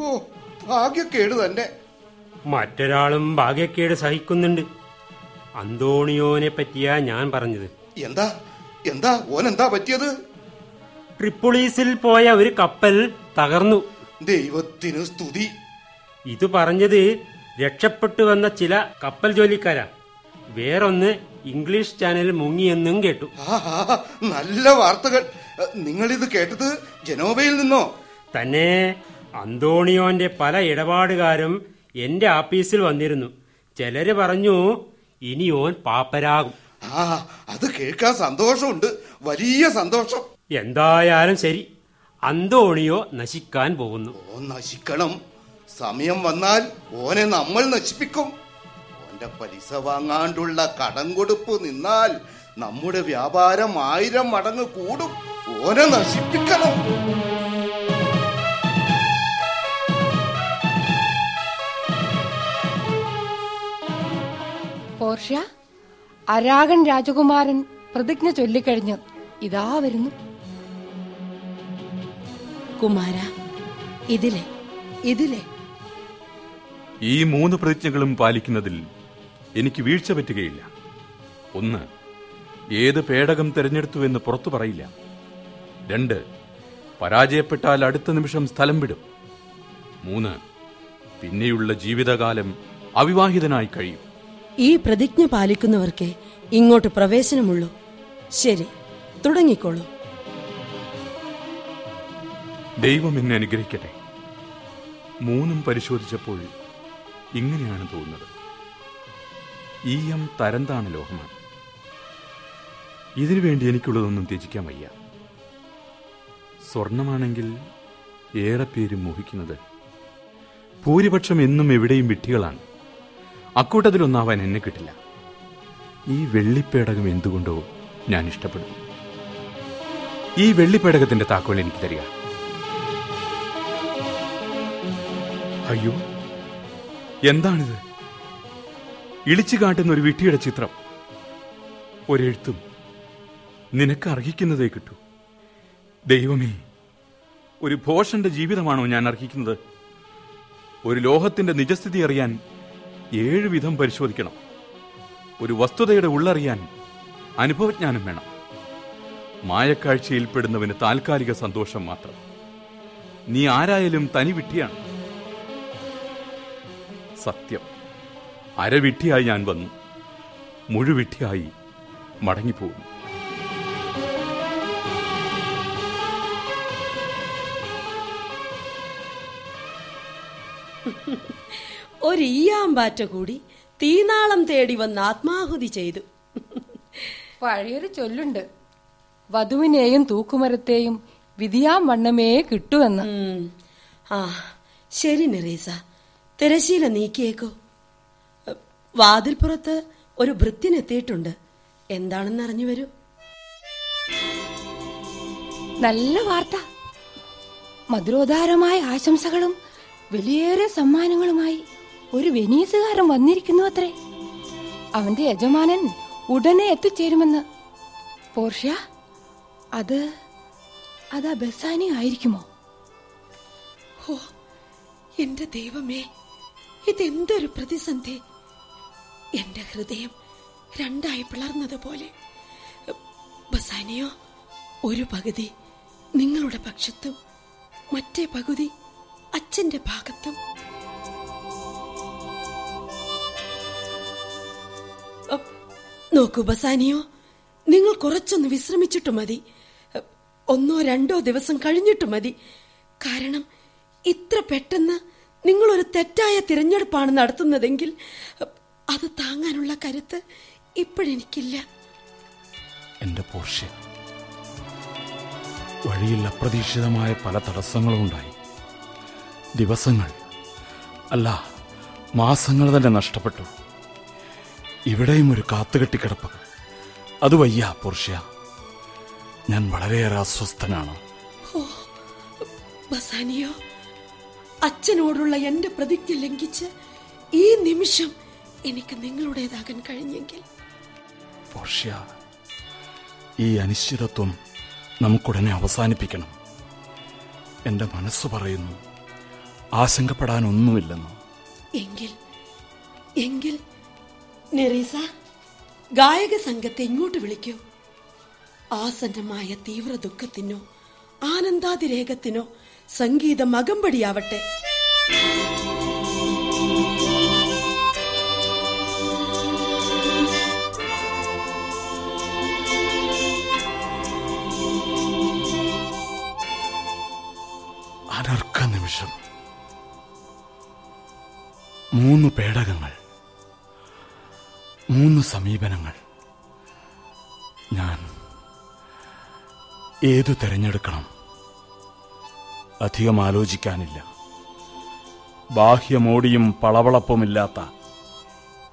ഓ ഭാഗ്യക്കേട് തന്നെ.
മറ്റൊരാളും ഭാഗ്യക്കേട് സഹിക്കുന്നുണ്ട്. അന്തോണിയോനെ പറ്റിയാ ഞാൻ പറഞ്ഞത്.
എന്താ? എന്താ? ഓൻ എന്താ പറ്റിയത്?
ട്രിപ്പുളീസിൽ പോയ ഒരു കപ്പൽ തകർന്നു.
ദൈവത്തിന് സ്തുതി.
ഇത് പറഞ്ഞത് രക്ഷപ്പെട്ടു വന്ന ചില കപ്പൽ ജോലിക്കാരാ. വേറൊന്ന് ഇംഗ്ലീഷ് ചാനൽ മുങ്ങിയെന്നും കേട്ടു.
നല്ല വാർത്തകൾ. നിങ്ങൾ ഇത് കേട്ടത് ജനോബയിൽ നിന്നോ?
തന്നെ അന്തോണിയോന്റെ പല ഇടപാടുകാരും എന്റെ ആഫീസിൽ വന്നിരുന്നു. ചിലര് പറഞ്ഞു ഇനി ഓൻ പാപ്പരാകും.
ആ അത് കേൾക്കാൻ സന്തോഷമുണ്ട്. വലിയ സന്തോഷം.
എന്തായാലും ശരി. അന്തോണിയോ നശിക്കാൻ പോകുന്നു.
ഓ നശിക്കണം. സമയം വന്നാൽ ഓനെ നമ്മൾ നശിപ്പിക്കും. ഓന്റെ പലിശ വാങ്ങാണ്ടുള്ള കടം കൊടുപ്പ് നിന്നാൽ നമ്മുടെ വ്യാപാരം ആയിരം മടങ്ങ് കൂടും. ഓനെ നശിപ്പിക്കണം.
പോർഷ്യ അരാഗൻ രാജകുമാരൻ പ്രതിജ്ഞ ചൊല്ലിക്കഴിഞ്ഞ് ഇതാ വരുന്നു.
കുമാര ഇതിലെ ഇതിലെ.
ഈ മൂന്ന് പ്രതിജ്ഞകളും പാലിക്കുന്നതിൽ എനിക്ക് വീഴ്ച പറ്റുകയില്ല. ഒന്ന് ഏത് പേടകം തിരഞ്ഞെടുത്തുവെന്ന് പുറത്തു പറയില്ല. രണ്ട് പരാജയപ്പെട്ടാൽ അടുത്ത നിമിഷം സ്ഥലം വിടും. മൂന്ന് പിന്നെയുള്ള ജീവിതകാലം അവിവാഹിതനായി കഴിയും.
ഈ പ്രതിജ്ഞ പാലിക്കുന്നവർക്കേ ഇങ്ങോട്ട് പ്രവേശനമുള്ളൂ. ശരി തുടങ്ങിക്കോളൂ.
ദൈവം എന്നെ അനുഗ്രഹിക്കട്ടെ. മൂന്നും പരിശോധിച്ചപ്പോൾ ഇങ്ങനെയാണ് തോന്നുന്നത്. ഈ എം തരന്താണ് ലോഹമാണ്. ഇതിനു വേണ്ടി എനിക്കുള്ളതൊന്നും ത്യജിക്കാൻ വയ്യ. സ്വർണമാണെങ്കിൽ ഏറെ പേരും മോഹിക്കുന്നത് ഭൂരിപക്ഷം എന്നും എവിടെയും വിട്ടികളാണ് അക്കൂട്ടത്തിലൊന്നാവാൻ എന്നെ കിട്ടില്ല. ഈ വെള്ളിപ്പേടകം എന്തുകൊണ്ടോ ഞാൻ ഇഷ്ടപ്പെടുന്നു. ഈ വെള്ളിപ്പേടകത്തിന്റെ താക്കോൽ എനിക്ക് തരിക അയ്യോ എന്താണിത്? ഇളിച്ചു കാട്ടുന്ന ഒരു വിട്ടിയുടെ ചിത്രം. ഒരെഴുത്തും നിനക്ക് അർഹിക്കുന്നതേ കിട്ടൂ. ദൈവമേ ഒരു ഭോഷന്റെ ജീവിതമാണോ ഞാൻ അർഹിക്കുന്നത്? ഒരു ലോഹത്തിന്റെ നിജസ്ഥിതി അറിയാൻ ഏഴ് വിധം പരിശോധിക്കണം. ഒരു വസ്തുതയുടെ ഉള്ളറിയാൻ അനുഭവജ്ഞാനം വേണം. മായക്കാഴ്ചയിൽപ്പെടുന്നവന് താൽക്കാലിക സന്തോഷം മാത്രം. നീ ആരായാലും തനി വിട്ടിയാണ്. സത്യം. അരവിട്ടിയായി ഞാൻ വന്നു. മുഴുവിട്ടിയായി മടങ്ങിപ്പോകും
ഒരു ഈയാമ്പാറ്റ കൂടി തീനാളം തേടി വന്ന് ആത്മാഹുതി ചെയ്തു.
പഴയൊരു ചൊല്ലുണ്ട്. വധുവിനെയും തൂക്കുമരത്തെയും വിധിയാം വണ്ണമേ കിട്ടുവെന്ന്.
ആ ശരി നിറീസ. തിരശീല നീക്കിയേക്കോ. വാതിൽപ്പുറത്ത് ഒരു ഭൃത്യനെത്തിയിട്ടുണ്ട് എന്താണെന്ന് അറിഞ്ഞു വരൂ.
നല്ല വാർത്ത. മധുരോദാരമായ ആശംസകളും വലിയേറെ സമ്മാനങ്ങളുമായി ഒരു വെനീസുകാരൻ വന്നിരിക്കുന്നു അത്രേ. അവന്റെ യജമാനൻ ഉടനെ എത്തിച്ചേരുമെന്ന്. പോർഷ്യ അത് അതാ ബസാനി ആയിരിക്കുമോ?
ഓ എന്റെ ദൈവമേ ഇതെന്തൊരു പ്രതിസന്ധി. എന്റെ ഹൃദയം രണ്ടായി പിളർന്നതുപോലെ. ബസാനിയോ ഒരു പകുതി നിങ്ങളുടെ പക്ഷത്തും മറ്റേ പകുതി അച്ഛന്റെ ഭാഗത്തും. നോക്കൂ ബസാനിയോ നിങ്ങൾ കുറച്ചൊന്ന് വിശ്രമിച്ചിട്ട് മതി. ഒന്നോ രണ്ടോ ദിവസം കഴിഞ്ഞിട്ട് മതി. കാരണം ഇത്ര പെട്ടെന്ന് നിങ്ങളൊരു തെറ്റായ തിരഞ്ഞെടുപ്പാണ് നടത്തുന്നതെങ്കിൽ അത് താങ്ങാനുള്ള കരുത്ത് ഇപ്പോഴെനിക്കില്ല.
എന്റെ പോർഷ്യ വഴിയിൽ അപ്രതീക്ഷിതമായ പല തടസ്സങ്ങളും ഉണ്ടായി. ദിവസങ്ങൾ അല്ല മാസങ്ങൾ തന്നെ നഷ്ടപ്പെട്ടു. ഇവിടെയും ഒരു കാത്തുകെട്ടിക്കിടപ്പ് അത് വയ്യ പോർഷ്യ. ഞാൻ വളരെയേറെ അസ്വസ്ഥനാണ്.
ഓ ബസാനിയോ അച്ഛനോടുള്ള എന്റെ പ്രതിജ്ഞ ലംഘിച്ച് ഈ നിമിഷം എനിക്ക് നിങ്ങളുടേതാകാൻ കഴിഞ്ഞെങ്കിൽ.
ഈ അനിശ്ചിതത്വം നമുക്കുടനെ അവസാനിപ്പിക്കണം. എന്റെ മനസ്സ് പറയുന്നു ആശങ്കപ്പെടാനൊന്നുമില്ലെന്ന്.
എങ്കിൽ എങ്കിൽ നെറീസ ഗായക സംഘത്തെ ഇങ്ങോട്ട് വിളിക്കൂ. ആസന്നമായ തീവ്ര ദുഃഖത്തിനോ ആനന്ദാതിരേകത്തിനോ സംഗീതം അകമ്പടിയാവട്ടെ.
നിമിഷം മൂന്ന് പേടകങ്ങൾ മൂന്ന് സമീപനങ്ങൾ ഞാൻ ഏതു തിരഞ്ഞെടുക്കണം? അധികം ആലോചിക്കാനില്ല. ബാഹ്യമോടിയും പളവളപ്പുമില്ലാത്ത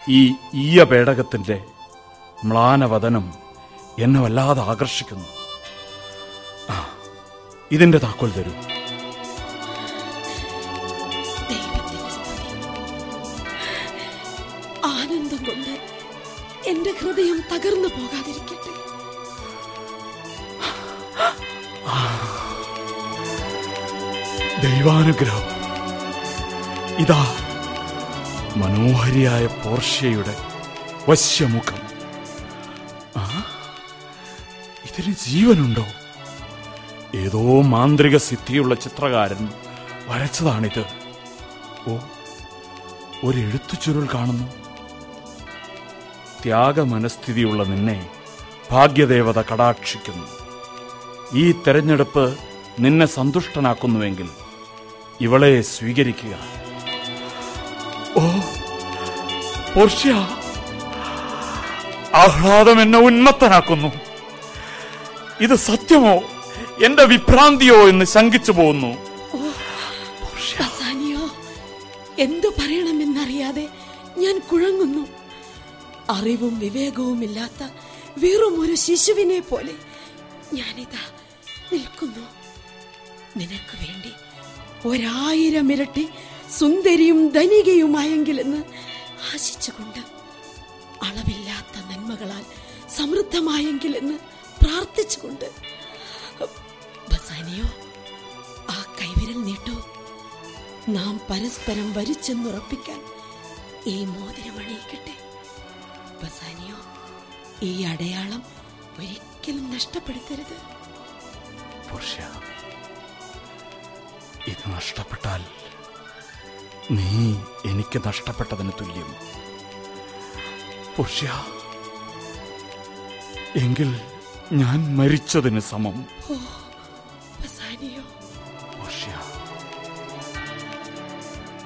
ഈ ഈയ പേടകത്തിന്റെ മ്ലാനവദനം എന്നെ വല്ലാതെ ആകർഷിക്കുന്നു. ഇതിന്റെ താക്കോൽ തരൂ.
തകർന്നു പോകാതിരിക്കട്ടെ.
ദൈവാനുഗ്രഹം. ഇതാ മനോഹരിയായ പോർഷ്യയുടെ വശ്യമുഖം. ആ ഇതിന് ജീവനുണ്ടോ? ഏതോ മാന്ത്രിക സിദ്ധിയുള്ള ചിത്രകാരൻ വരച്ചതാണിത്. ഓ ഒരു എഴുത്തുചുരുൾ കാണുന്നു. ത്യാഗമനസ്ഥിതിയുള്ള നിന്നെ ഭാഗ്യദേവത കടാക്ഷിക്കുന്നു. ഈ തെരഞ്ഞെടുപ്പ് നിന്നെ സന്തുഷ്ടനാക്കുന്നുവെങ്കിൽ ഇവളെ സ്വീകരിക്കുക. ഓ പോർഷ്യ ആഹ്ലാദം എന്നെ ഉന്മത്തനാക്കുന്നു ഇത് സത്യമോ? എന്റെ വിഭ്രാന്തിയോ എന്ന് ശങ്കിച്ചു പോകുന്നു.
എന്തു പറയണമെന്നറിയാതെ ഞാൻ കുഴങ്ങുന്നു. അറിവും വിവേകവും ഇല്ലാത്ത വെറും ഒരു ശിശുവിനെ പോലെ ഞാനിതാ നിൽക്കുന്നു. നിനക്ക് വേണ്ടി ഒരായിരം ഇരട്ടി സുന്ദരിയും ധനികയുമായെങ്കിലെന്ന് ആശിച്ചുകൊണ്ട് അളവില്ലാത്ത നന്മകളാൽ സമൃദ്ധമായെങ്കിലെന്ന് പ്രാർത്ഥിച്ചുകൊണ്ട്. ബസാനിയോ ആ കൈവിരൽ നീട്ടൂ? നാം പരസ്പരം വരിച്ചെന്നുറപ്പിക്കാൻ ഈ മോതിരം ബസാനിയോ ഈ അടയാളം ഒരിക്കലും നഷ്ടപ്പെടുത്തരുത്.
ഇത് നഷ്ടപ്പെട്ടാൽ നീ എനിക്ക് നഷ്ടപ്പെട്ടതിന് തുല്യം. പുഷ്യ എങ്കിൽ ഞാൻ മരിച്ചതിന് സമം.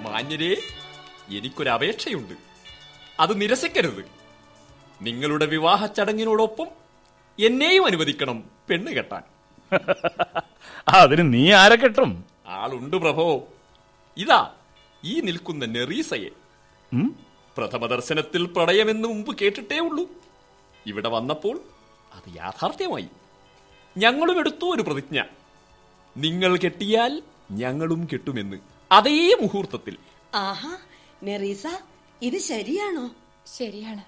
മാന്യരെ എനിക്കൊരു അപേക്ഷയുണ്ട് അത് നിരസിക്കരുത്. നിങ്ങളുടെ വിവാഹ ചടങ്ങിനോടൊപ്പം എന്നെയും അനുവദിക്കണം പെണ്ണ് കെട്ടാൻ.
അതിന് നീ ആരെ കെട്ടും?
ആളുണ്ട് പ്രഭോ. ഇതാ ഈ നിൽക്കുന്ന നെറീസയെ? പ്രഥമ ദർശനത്തിൽ പ്രളയമെന്ന് മുമ്പ് കേട്ടിട്ടേ ഉള്ളൂ. ഇവിടെ വന്നപ്പോൾ അത് യാഥാർത്ഥ്യമായി. ഞങ്ങളും എടുത്തു ഒരു പ്രതിജ്ഞ. നിങ്ങൾ കെട്ടിയാൽ ഞങ്ങളും കെട്ടുമെന്ന്. അതേ മുഹൂർത്തത്തിൽ.
ആഹാ നെറീസ ഇത് ശരിയാണോ?
ശരിയാണ്?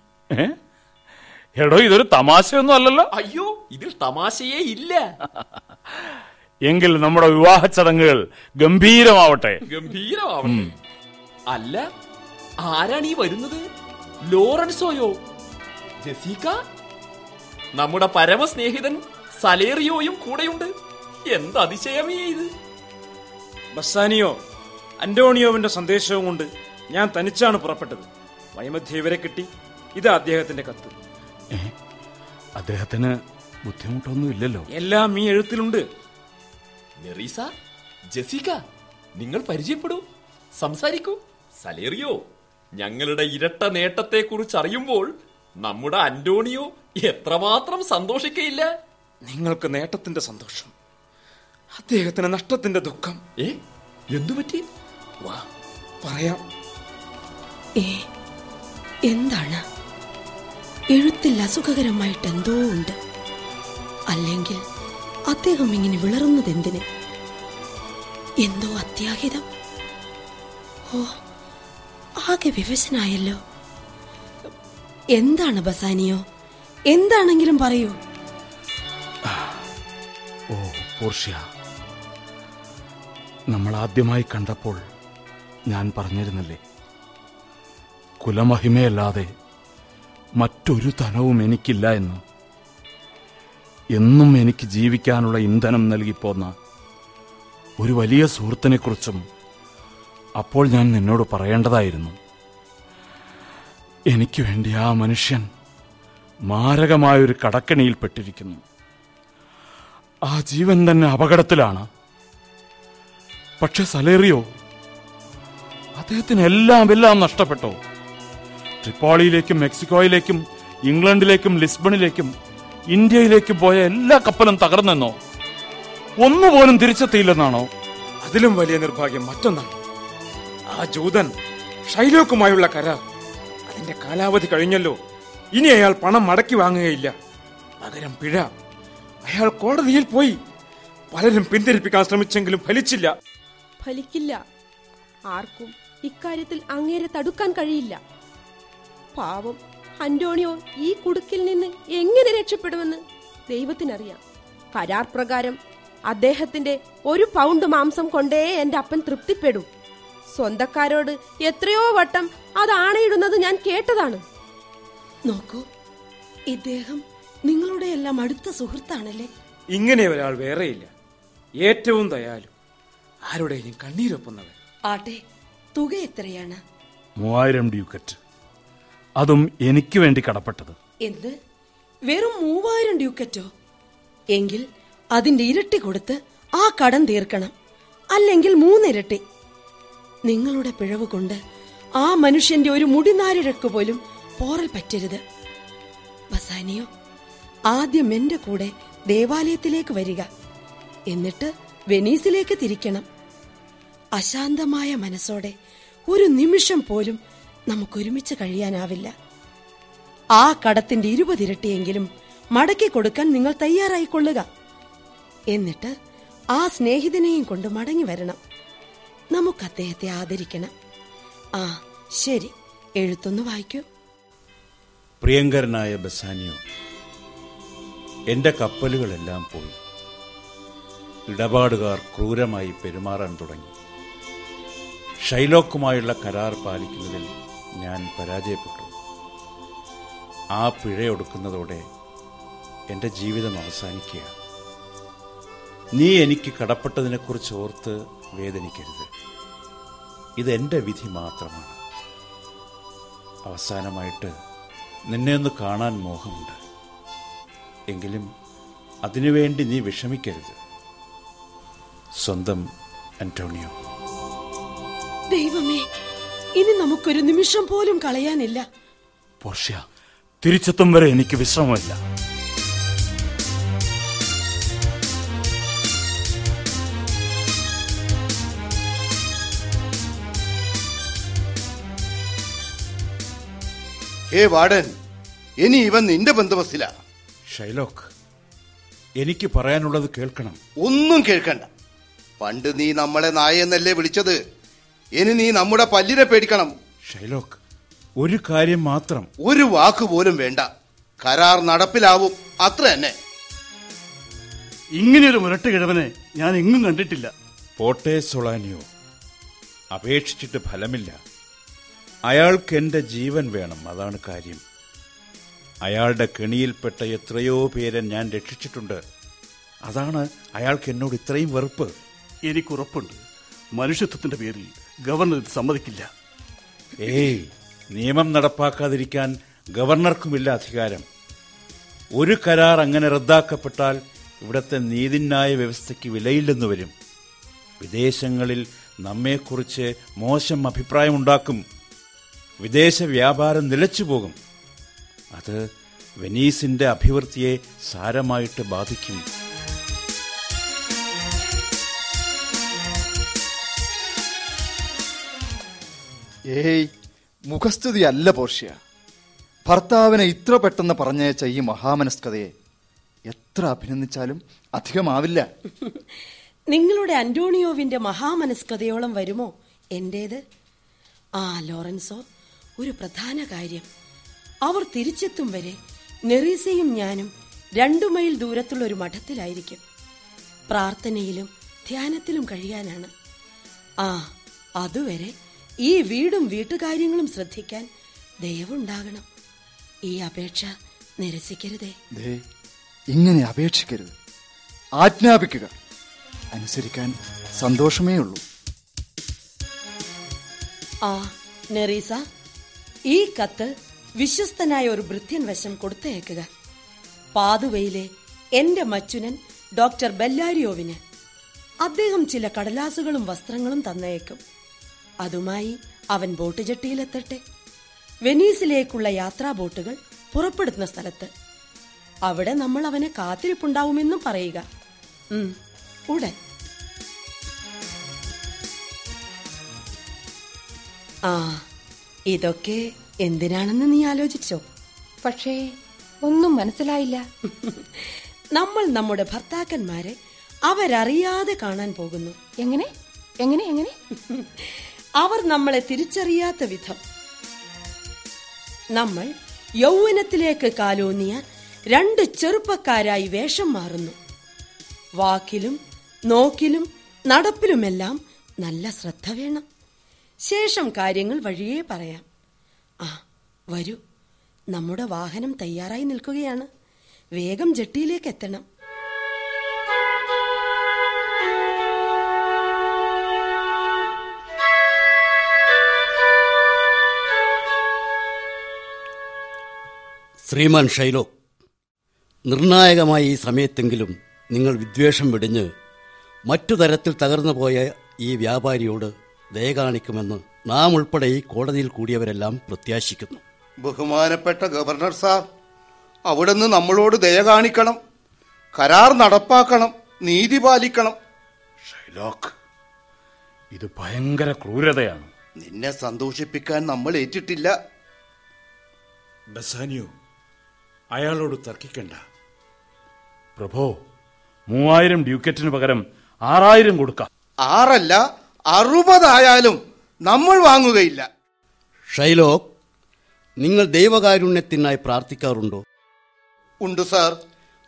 എടോ ഇതൊരു തമാശയൊന്നും അല്ലല്ലോ.
അയ്യോ ഇതിൽ തമാശയേ ഇല്ല.
എങ്കിൽ നമ്മുടെ വിവാഹ ചടങ്ങുകൾ ഗംഭീരമാവട്ടെ.
ഗംഭീരമാവട്ടെ. അല്ല ആരാണ് ഈ വരുന്നത്? ലോറൻസോയോ? ജസീക നമ്മുടെ പരമസ്നേഹിതൻ സലേറിയോയും കൂടെയുണ്ട്. എന്ത് അതിശയമേ ഇത്?
ബസ്സാനിയോ അന്റോണിയോവിന്റെ സന്ദേശവും കൊണ്ട് ഞാൻ തനിച്ചാണ് പുറപ്പെട്ടത്. വൈമധ്യ ഇവരെ കിട്ടി. ഇത് അദ്ദേഹത്തിന്റെ കത്ത്.
അദ്ദേഹത്തിന് ബുദ്ധിമുട്ടൊന്നും ഇല്ലല്ലോ
എല്ലാം ഈ എഴുത്തിലുണ്ട്.
മെറീസ ജെസിക്ക നിങ്ങൾ പരിചയപ്പെടൂ. സംസാരിക്കൂ. സലേറിയോ ഞങ്ങളുടെ ഇരട്ട നേട്ടത്തെക്കുറിച്ച് അറിയുമ്പോൾ നമ്മുടെ അന്റോണിയോ എത്രമാത്രം സന്തോഷിക്കയില്ല?
നിങ്ങൾക്ക് നേട്ടത്തിന്റെ സന്തോഷം അദ്ദേഹത്തിന് നഷ്ടത്തിന്റെ ദുഃഖം.
ഏ? എന്തു പറ്റി
വാ. പറയാം.
ഏ എന്താണ്? എഴുത്തിൽ അസുഖകരമായിട്ട് എന്തോ ഉണ്ട്. അല്ലെങ്കിൽ അദ്ദേഹം ഇങ്ങനെ വിളറുന്നത് എന്തിന് എന്തോ അത്യാഹിതം. ഓ ആകെ വിവശനായല്ലോ. എന്താണ് ബസാനിയോ? എന്താണെങ്കിലും പറയൂ.
നമ്മൾ ആദ്യമായി കണ്ടപ്പോൾ ഞാൻ പറഞ്ഞിരുന്നില്ലേ? കുലമഹിമയല്ലാതെ മറ്റൊരു ധനവും എനിക്കില്ല എന്ന്. എന്നും എനിക്ക് ജീവിക്കാനുള്ള ഇന്ധനം നൽകിപ്പോന്ന ഒരു വലിയ സുഹൃത്തിനെക്കുറിച്ചും അപ്പോൾ ഞാൻ നിന്നോട് പറയേണ്ടതായിരുന്നു. എനിക്ക് വേണ്ടി ആ മനുഷ്യൻ മാരകമായൊരു കടക്കണിയിൽപ്പെട്ടിരിക്കുന്നു ആ ജീവൻ തന്നെ അപകടത്തിലാണ്. പക്ഷെ സലേറിയോ അദ്ദേഹത്തിന് എല്ലാം എല്ലാം നഷ്ടപ്പെട്ടോ? ട്രിപ്പോളിയിലേക്കും മെക്സിക്കോയിലേക്കും ഇംഗ്ലണ്ടിലേക്കും ലിസ്ബണിലേക്കും ഇന്ത്യയിലേക്കും പോയ എല്ലാ കപ്പലും തകർന്നെന്നോ ഒന്നുപോലും തിരിച്ചെത്തിയില്ലെന്നാണോ?
അതിലും വലിയ നിർഭാഗ്യം മറ്റൊന്നാണ്. ആ ജൂതൻ ഷൈലോക്കുമായുള്ള കരാർ. അതിന്റെ കാലാവധി കഴിഞ്ഞല്ലോ. ഇനി അയാൾ പണം മടക്കി വാങ്ങുകയില്ല. പകരം പിഴ. അയാൾ കോടതിയിൽ പോയി. പലരും പിന്തിരിപ്പിക്കാൻ ശ്രമിച്ചെങ്കിലും ഫലിച്ചില്ല.
ഫലിക്കില്ല. ആർക്കും ഇക്കാര്യത്തിൽ അങ്ങേരെ തടുക്കാൻ കഴിയില്ല. പാവം. അന്റോണിയോ ഈ കുടുക്കിൽ നിന്ന് എങ്ങനെ രക്ഷപ്പെടുമെന്ന് ദൈവത്തിനറിയാം. കരാർ പ്രകാരം അദ്ദേഹത്തിന്റെ ഒരു പൗണ്ട് മാംസം കൊണ്ടേ എന്റെ അപ്പൻ തൃപ്തിപ്പെടും. സ്വന്തക്കാരോട് എത്രയോ വട്ടം അത് ആണയിടുന്നത് ഞാൻ കേട്ടതാണ്.
നോക്കൂ ഇദ്ദേഹം നിങ്ങളുടെ എല്ലാം അടുത്ത സുഹൃത്താണല്ലേ?
ഇങ്ങനെ ഒരാൾ വേറെയില്ല. ഏറ്റവും ദയാലു. ആരുടെയും കണ്ണീരൊപ്പുന്നവൻ.
ആട്ടെ തുക എത്രയാണ്?
മൂവായിരം ഡ്യൂക്കറ്റ്. അതും എനിക്ക് വേണ്ടി കടപ്പെട്ടത്.
എന്ത്? വെറും മൂവായിരം ഡ്യൂക്കറ്റോ? എങ്കിൽ അതിന്റെ ഇരട്ടി കൊടുത്ത് ആ കടം തീർക്കണം. അല്ലെങ്കിൽ മൂന്നിരട്ടി. നിങ്ങളുടെ പിഴവ് കൊണ്ട് ആ മനുഷ്യന്റെ ഒരു മുടിനാരിഴക്ക് പോലും പോറൽ പറ്റരുത്. ബസാനിയോ ആദ്യം എന്റെ കൂടെ ദേവാലയത്തിലേക്ക് വരിക. എന്നിട്ട് വെനീസിലേക്ക് തിരിക്കണം. അശാന്തമായ മനസ്സോടെ ഒരു നിമിഷം പോലും നമുക്കൊരുമിച്ച് കഴിയാനാവില്ല. ആ കടത്തിന്റെ ഇരുപതിരട്ടിയെങ്കിലും മടക്കി കൊടുക്കാൻ നിങ്ങൾ തയ്യാറായിക്കൊള്ളുക. എന്നിട്ട് ആ സ്നേഹിതനെയും കൊണ്ട് മടങ്ങി വരണം. നമുക്ക് അദ്ദേഹത്തെ ആദരിക്കണം. ആ ശരി. എഴുത്തൊന്ന് വായിക്കൂ.
പ്രിയങ്കരനായ ബസാനിയോ എന്റെ കപ്പലുകളെല്ലാം പോയി. ഇടപാടുകാർ ക്രൂരമായി പെരുമാറാൻ തുടങ്ങി. ഷൈലോക്കുമായുള്ള കരാർ പാലിക്കുന്നതിൽ ഞാൻ പരാജയപ്പെട്ടു. ആ പിഴയൊടുക്കുന്നതോടെ എന്റെ ജീവിതം അവസാനിക്കുക. നീ എനിക്ക് കടപ്പെട്ടതിനെക്കുറിച്ച് ഓർത്ത് വേദനിക്കരുത്. ഇതെന്റെ വിധി മാത്രമാണ്. അവസാനമായിട്ട് നിന്നെ ഒന്ന് കാണാൻ മോഹമുണ്ട്. എങ്കിലും അതിനുവേണ്ടി നീ വിഷമിക്കരുത്. സ്വന്തം അന്റോണിയോ.
ദൈവമേ ഇനി നമുക്കൊരു നിമിഷം പോലും കളയാനില്ല.
പോർഷ്യ തിരിച്ചെത്തും വരെ എനിക്ക് വിശ്രമമില്ല.
ഏ വാർഡൻ ഇനി ഇവൻ നിന്റെ ബന്ധുവസിലാ
ഷൈലോക്ക് എനിക്ക് പറയാനുള്ളത് കേൾക്കണം.
ഒന്നും കേൾക്കണ്ട. പണ്ട് നീ നമ്മളെ നായെന്നല്ലേ വിളിച്ചത്? ഇനി നീ നമ്മുടെ പല്ലിനെ പേടിക്കണം.
ഷൈലോക്ക് ഒരു കാര്യം മാത്രം.
ഒരു വാക്ക് പോലും വേണ്ട. കരാർ നടപ്പിലാവും. അത്ര തന്നെ.
ഇങ്ങനെയൊരു മുരട്ട് കിഴവനെ ഞാൻ എങ്ങും കണ്ടിട്ടില്ല.
പോട്ടെ സൊളാനിയോ. അപേക്ഷിച്ചിട്ട് ഫലമില്ല. അയാൾക്ക് എന്റെ ജീവൻ വേണം അതാണ് കാര്യം. അയാളുടെ കെണിയിൽപ്പെട്ട എത്രയോ പേരെ ഞാൻ രക്ഷിച്ചിട്ടുണ്ട്. അതാണ് അയാൾക്ക് എന്നോട് ഇത്രയും വെറുപ്പ്.
എനിക്കുറപ്പുണ്ട്. മനുഷ്യത്വത്തിന്റെ പേരിൽ ഗവർണർ സമ്മതിക്കില്ല.
ഏയ് നിയമം നടപ്പാക്കാതിരിക്കാൻ ഗവർണർക്കുമില്ല അധികാരം. ഒരു കരാർ അങ്ങനെ റദ്ദാക്കപ്പെട്ടാൽ ഇവിടത്തെ നീതിന്യായ വ്യവസ്ഥയ്ക്ക് വിലയില്ലെന്ന് വരും. വിദേശങ്ങളിൽ നമ്മെക്കുറിച്ച് മോശം അഭിപ്രായമുണ്ടാക്കും. വിദേശ വ്യാപാരം നിലച്ചു പോകും. അത് വെനീസിന്റെ അഭിവൃദ്ധിയെ സാരമായിട്ട് ബാധിക്കും.
ഏയ് മുഖസ്തുതി അല്ല പോർഷ്യ. ഭർത്താവിനെ ഇത്ര പെട്ടെന്ന് പറഞ്ഞയച്ച ഈ മഹാമനസ്കതയെ എത്ര അഭിനന്ദിച്ചാലും അധികമാവില്ല.
നിങ്ങളുടെ അന്റോണിയോവിന്റെ മഹാമനസ്കതയോളം വരുമോ? എന്റേത്? ആ ലോറൻസോ ഒരു പ്രധാന കാര്യം. അവർ തിരിച്ചെത്തും വരെ നെറീസയും ഞാനും രണ്ടു മൈൽ ദൂരത്തുള്ള ഒരു മഠത്തിലായിരിക്കും. പ്രാർത്ഥനയിലും ധ്യാനത്തിലും കഴിയാനാണ്. ആ അതുവരെ ഈ വീടും വീട്ടുകാര്യങ്ങളും ശ്രദ്ധിക്കാൻ ദയവുണ്ടാകണം. ഈ അപേക്ഷ നിരസിക്കരുതേ.
ഇങ്ങനെ അപേക്ഷിക്കരുത്. ആജ്ഞാപിക്കുക. അനുസരിക്കാൻ സന്തോഷമേ ഉള്ളൂ.
ആ നെറീസ ഈ കത്ത് വിശ്വസ്തനായ ഒരു ഭൃത്യൻ വശം കൊടുത്തയക്കുക പാതുവയിലെ എന്റെ മച്ചുനൻ ഡോക്ടർ ബെല്ലാരിയോവിന്. അദ്ദേഹം ചില കടലാസുകളും വസ്ത്രങ്ങളും തന്നേക്കും. അതുമായി അവൻ ബോട്ട് ജെട്ടിയിലെത്തട്ടെ. വെനീസിലേക്കുള്ള യാത്രാ ബോട്ടുകൾ പുറപ്പെടുന്ന സ്ഥലത്ത്. അവിടെ നമ്മൾ അവനെ കാത്തിരിപ്പുണ്ടാവുമെന്നും പറയുക. ഉടൻ. ആ ഇതൊക്കെ എന്തിനാണെന്ന് നീ ആലോചിച്ചോ?
പക്ഷേ ഒന്നും മനസ്സിലായില്ല.
നമ്മൾ നമ്മുടെ ഭർത്താക്കന്മാരെ അവരറിയാതെ കാണാൻ പോകുന്നു.
എങ്ങനെ? എങ്ങനെ എങ്ങനെ?
അവർ നമ്മളെ തിരിച്ചറിയാത്ത വിധം. നമ്മൾ യൗവനത്തിലേക്ക് കാലോന്നിയ രണ്ട് ചെറുപ്പക്കാരായി വേഷം മാറുന്നു. വാക്കിലും നോക്കിലും നടപ്പിലുമെല്ലാം നല്ല ശ്രദ്ധ വേണം. ശേഷം കാര്യങ്ങൾ വഴിയേ പറയാം. ആ വരൂ. നമ്മുടെ വാഹനം തയ്യാറായി നിൽക്കുകയാണ്. വേഗം ജെട്ടിയിലേക്ക് എത്തണം.
ശ്രീമാൻ ഷൈലോ നിർണായകമായ ഈ സമയത്തെങ്കിലും നിങ്ങൾ വിദ്വേഷം വെടിഞ്ഞ് മറ്റു തരത്തിൽ തകർന്നു പോയ ഈ വ്യാപാരിയോട് ദയ കാണിക്കുമെന്ന് നാം ഉൾപ്പെടെ ഈ കോടതിയിൽ കൂടിയവരെല്ലാം പ്രത്യാശിക്കുന്നു.
ബഹുമാനപ്പെട്ട ഗവർണർ സാർ അവിടുന്ന് നമ്മളോട് ദയ കാണിക്കണം കരാർ നടപ്പാക്കണം നീതി പാലിക്കണം.
ഷൈലോക്ക് ഇത് ഭയങ്കര ക്രൂരതയാണ്.
നിന്നെ സന്തോഷിപ്പിക്കാൻ നമ്മൾ ഏറ്റിട്ടില്ല.
ബസാനിയോ അയാളോട് തർക്കിക്കണ്ട.
പ്രഭോ മൂവായിരം ഡ്യൂക്കറ്റിന് പകരം ആറായിരം കൊടുക്കാം.
ആറല്ല അറുപതായാലും നമ്മൾ വാങ്ങുകയില്ല.
ഷൈലോക് നിങ്ങൾ ദൈവകാരുണ്യത്തിനായി പ്രാർത്ഥിക്കാറുണ്ടോ?
ഉണ്ട് സാർ.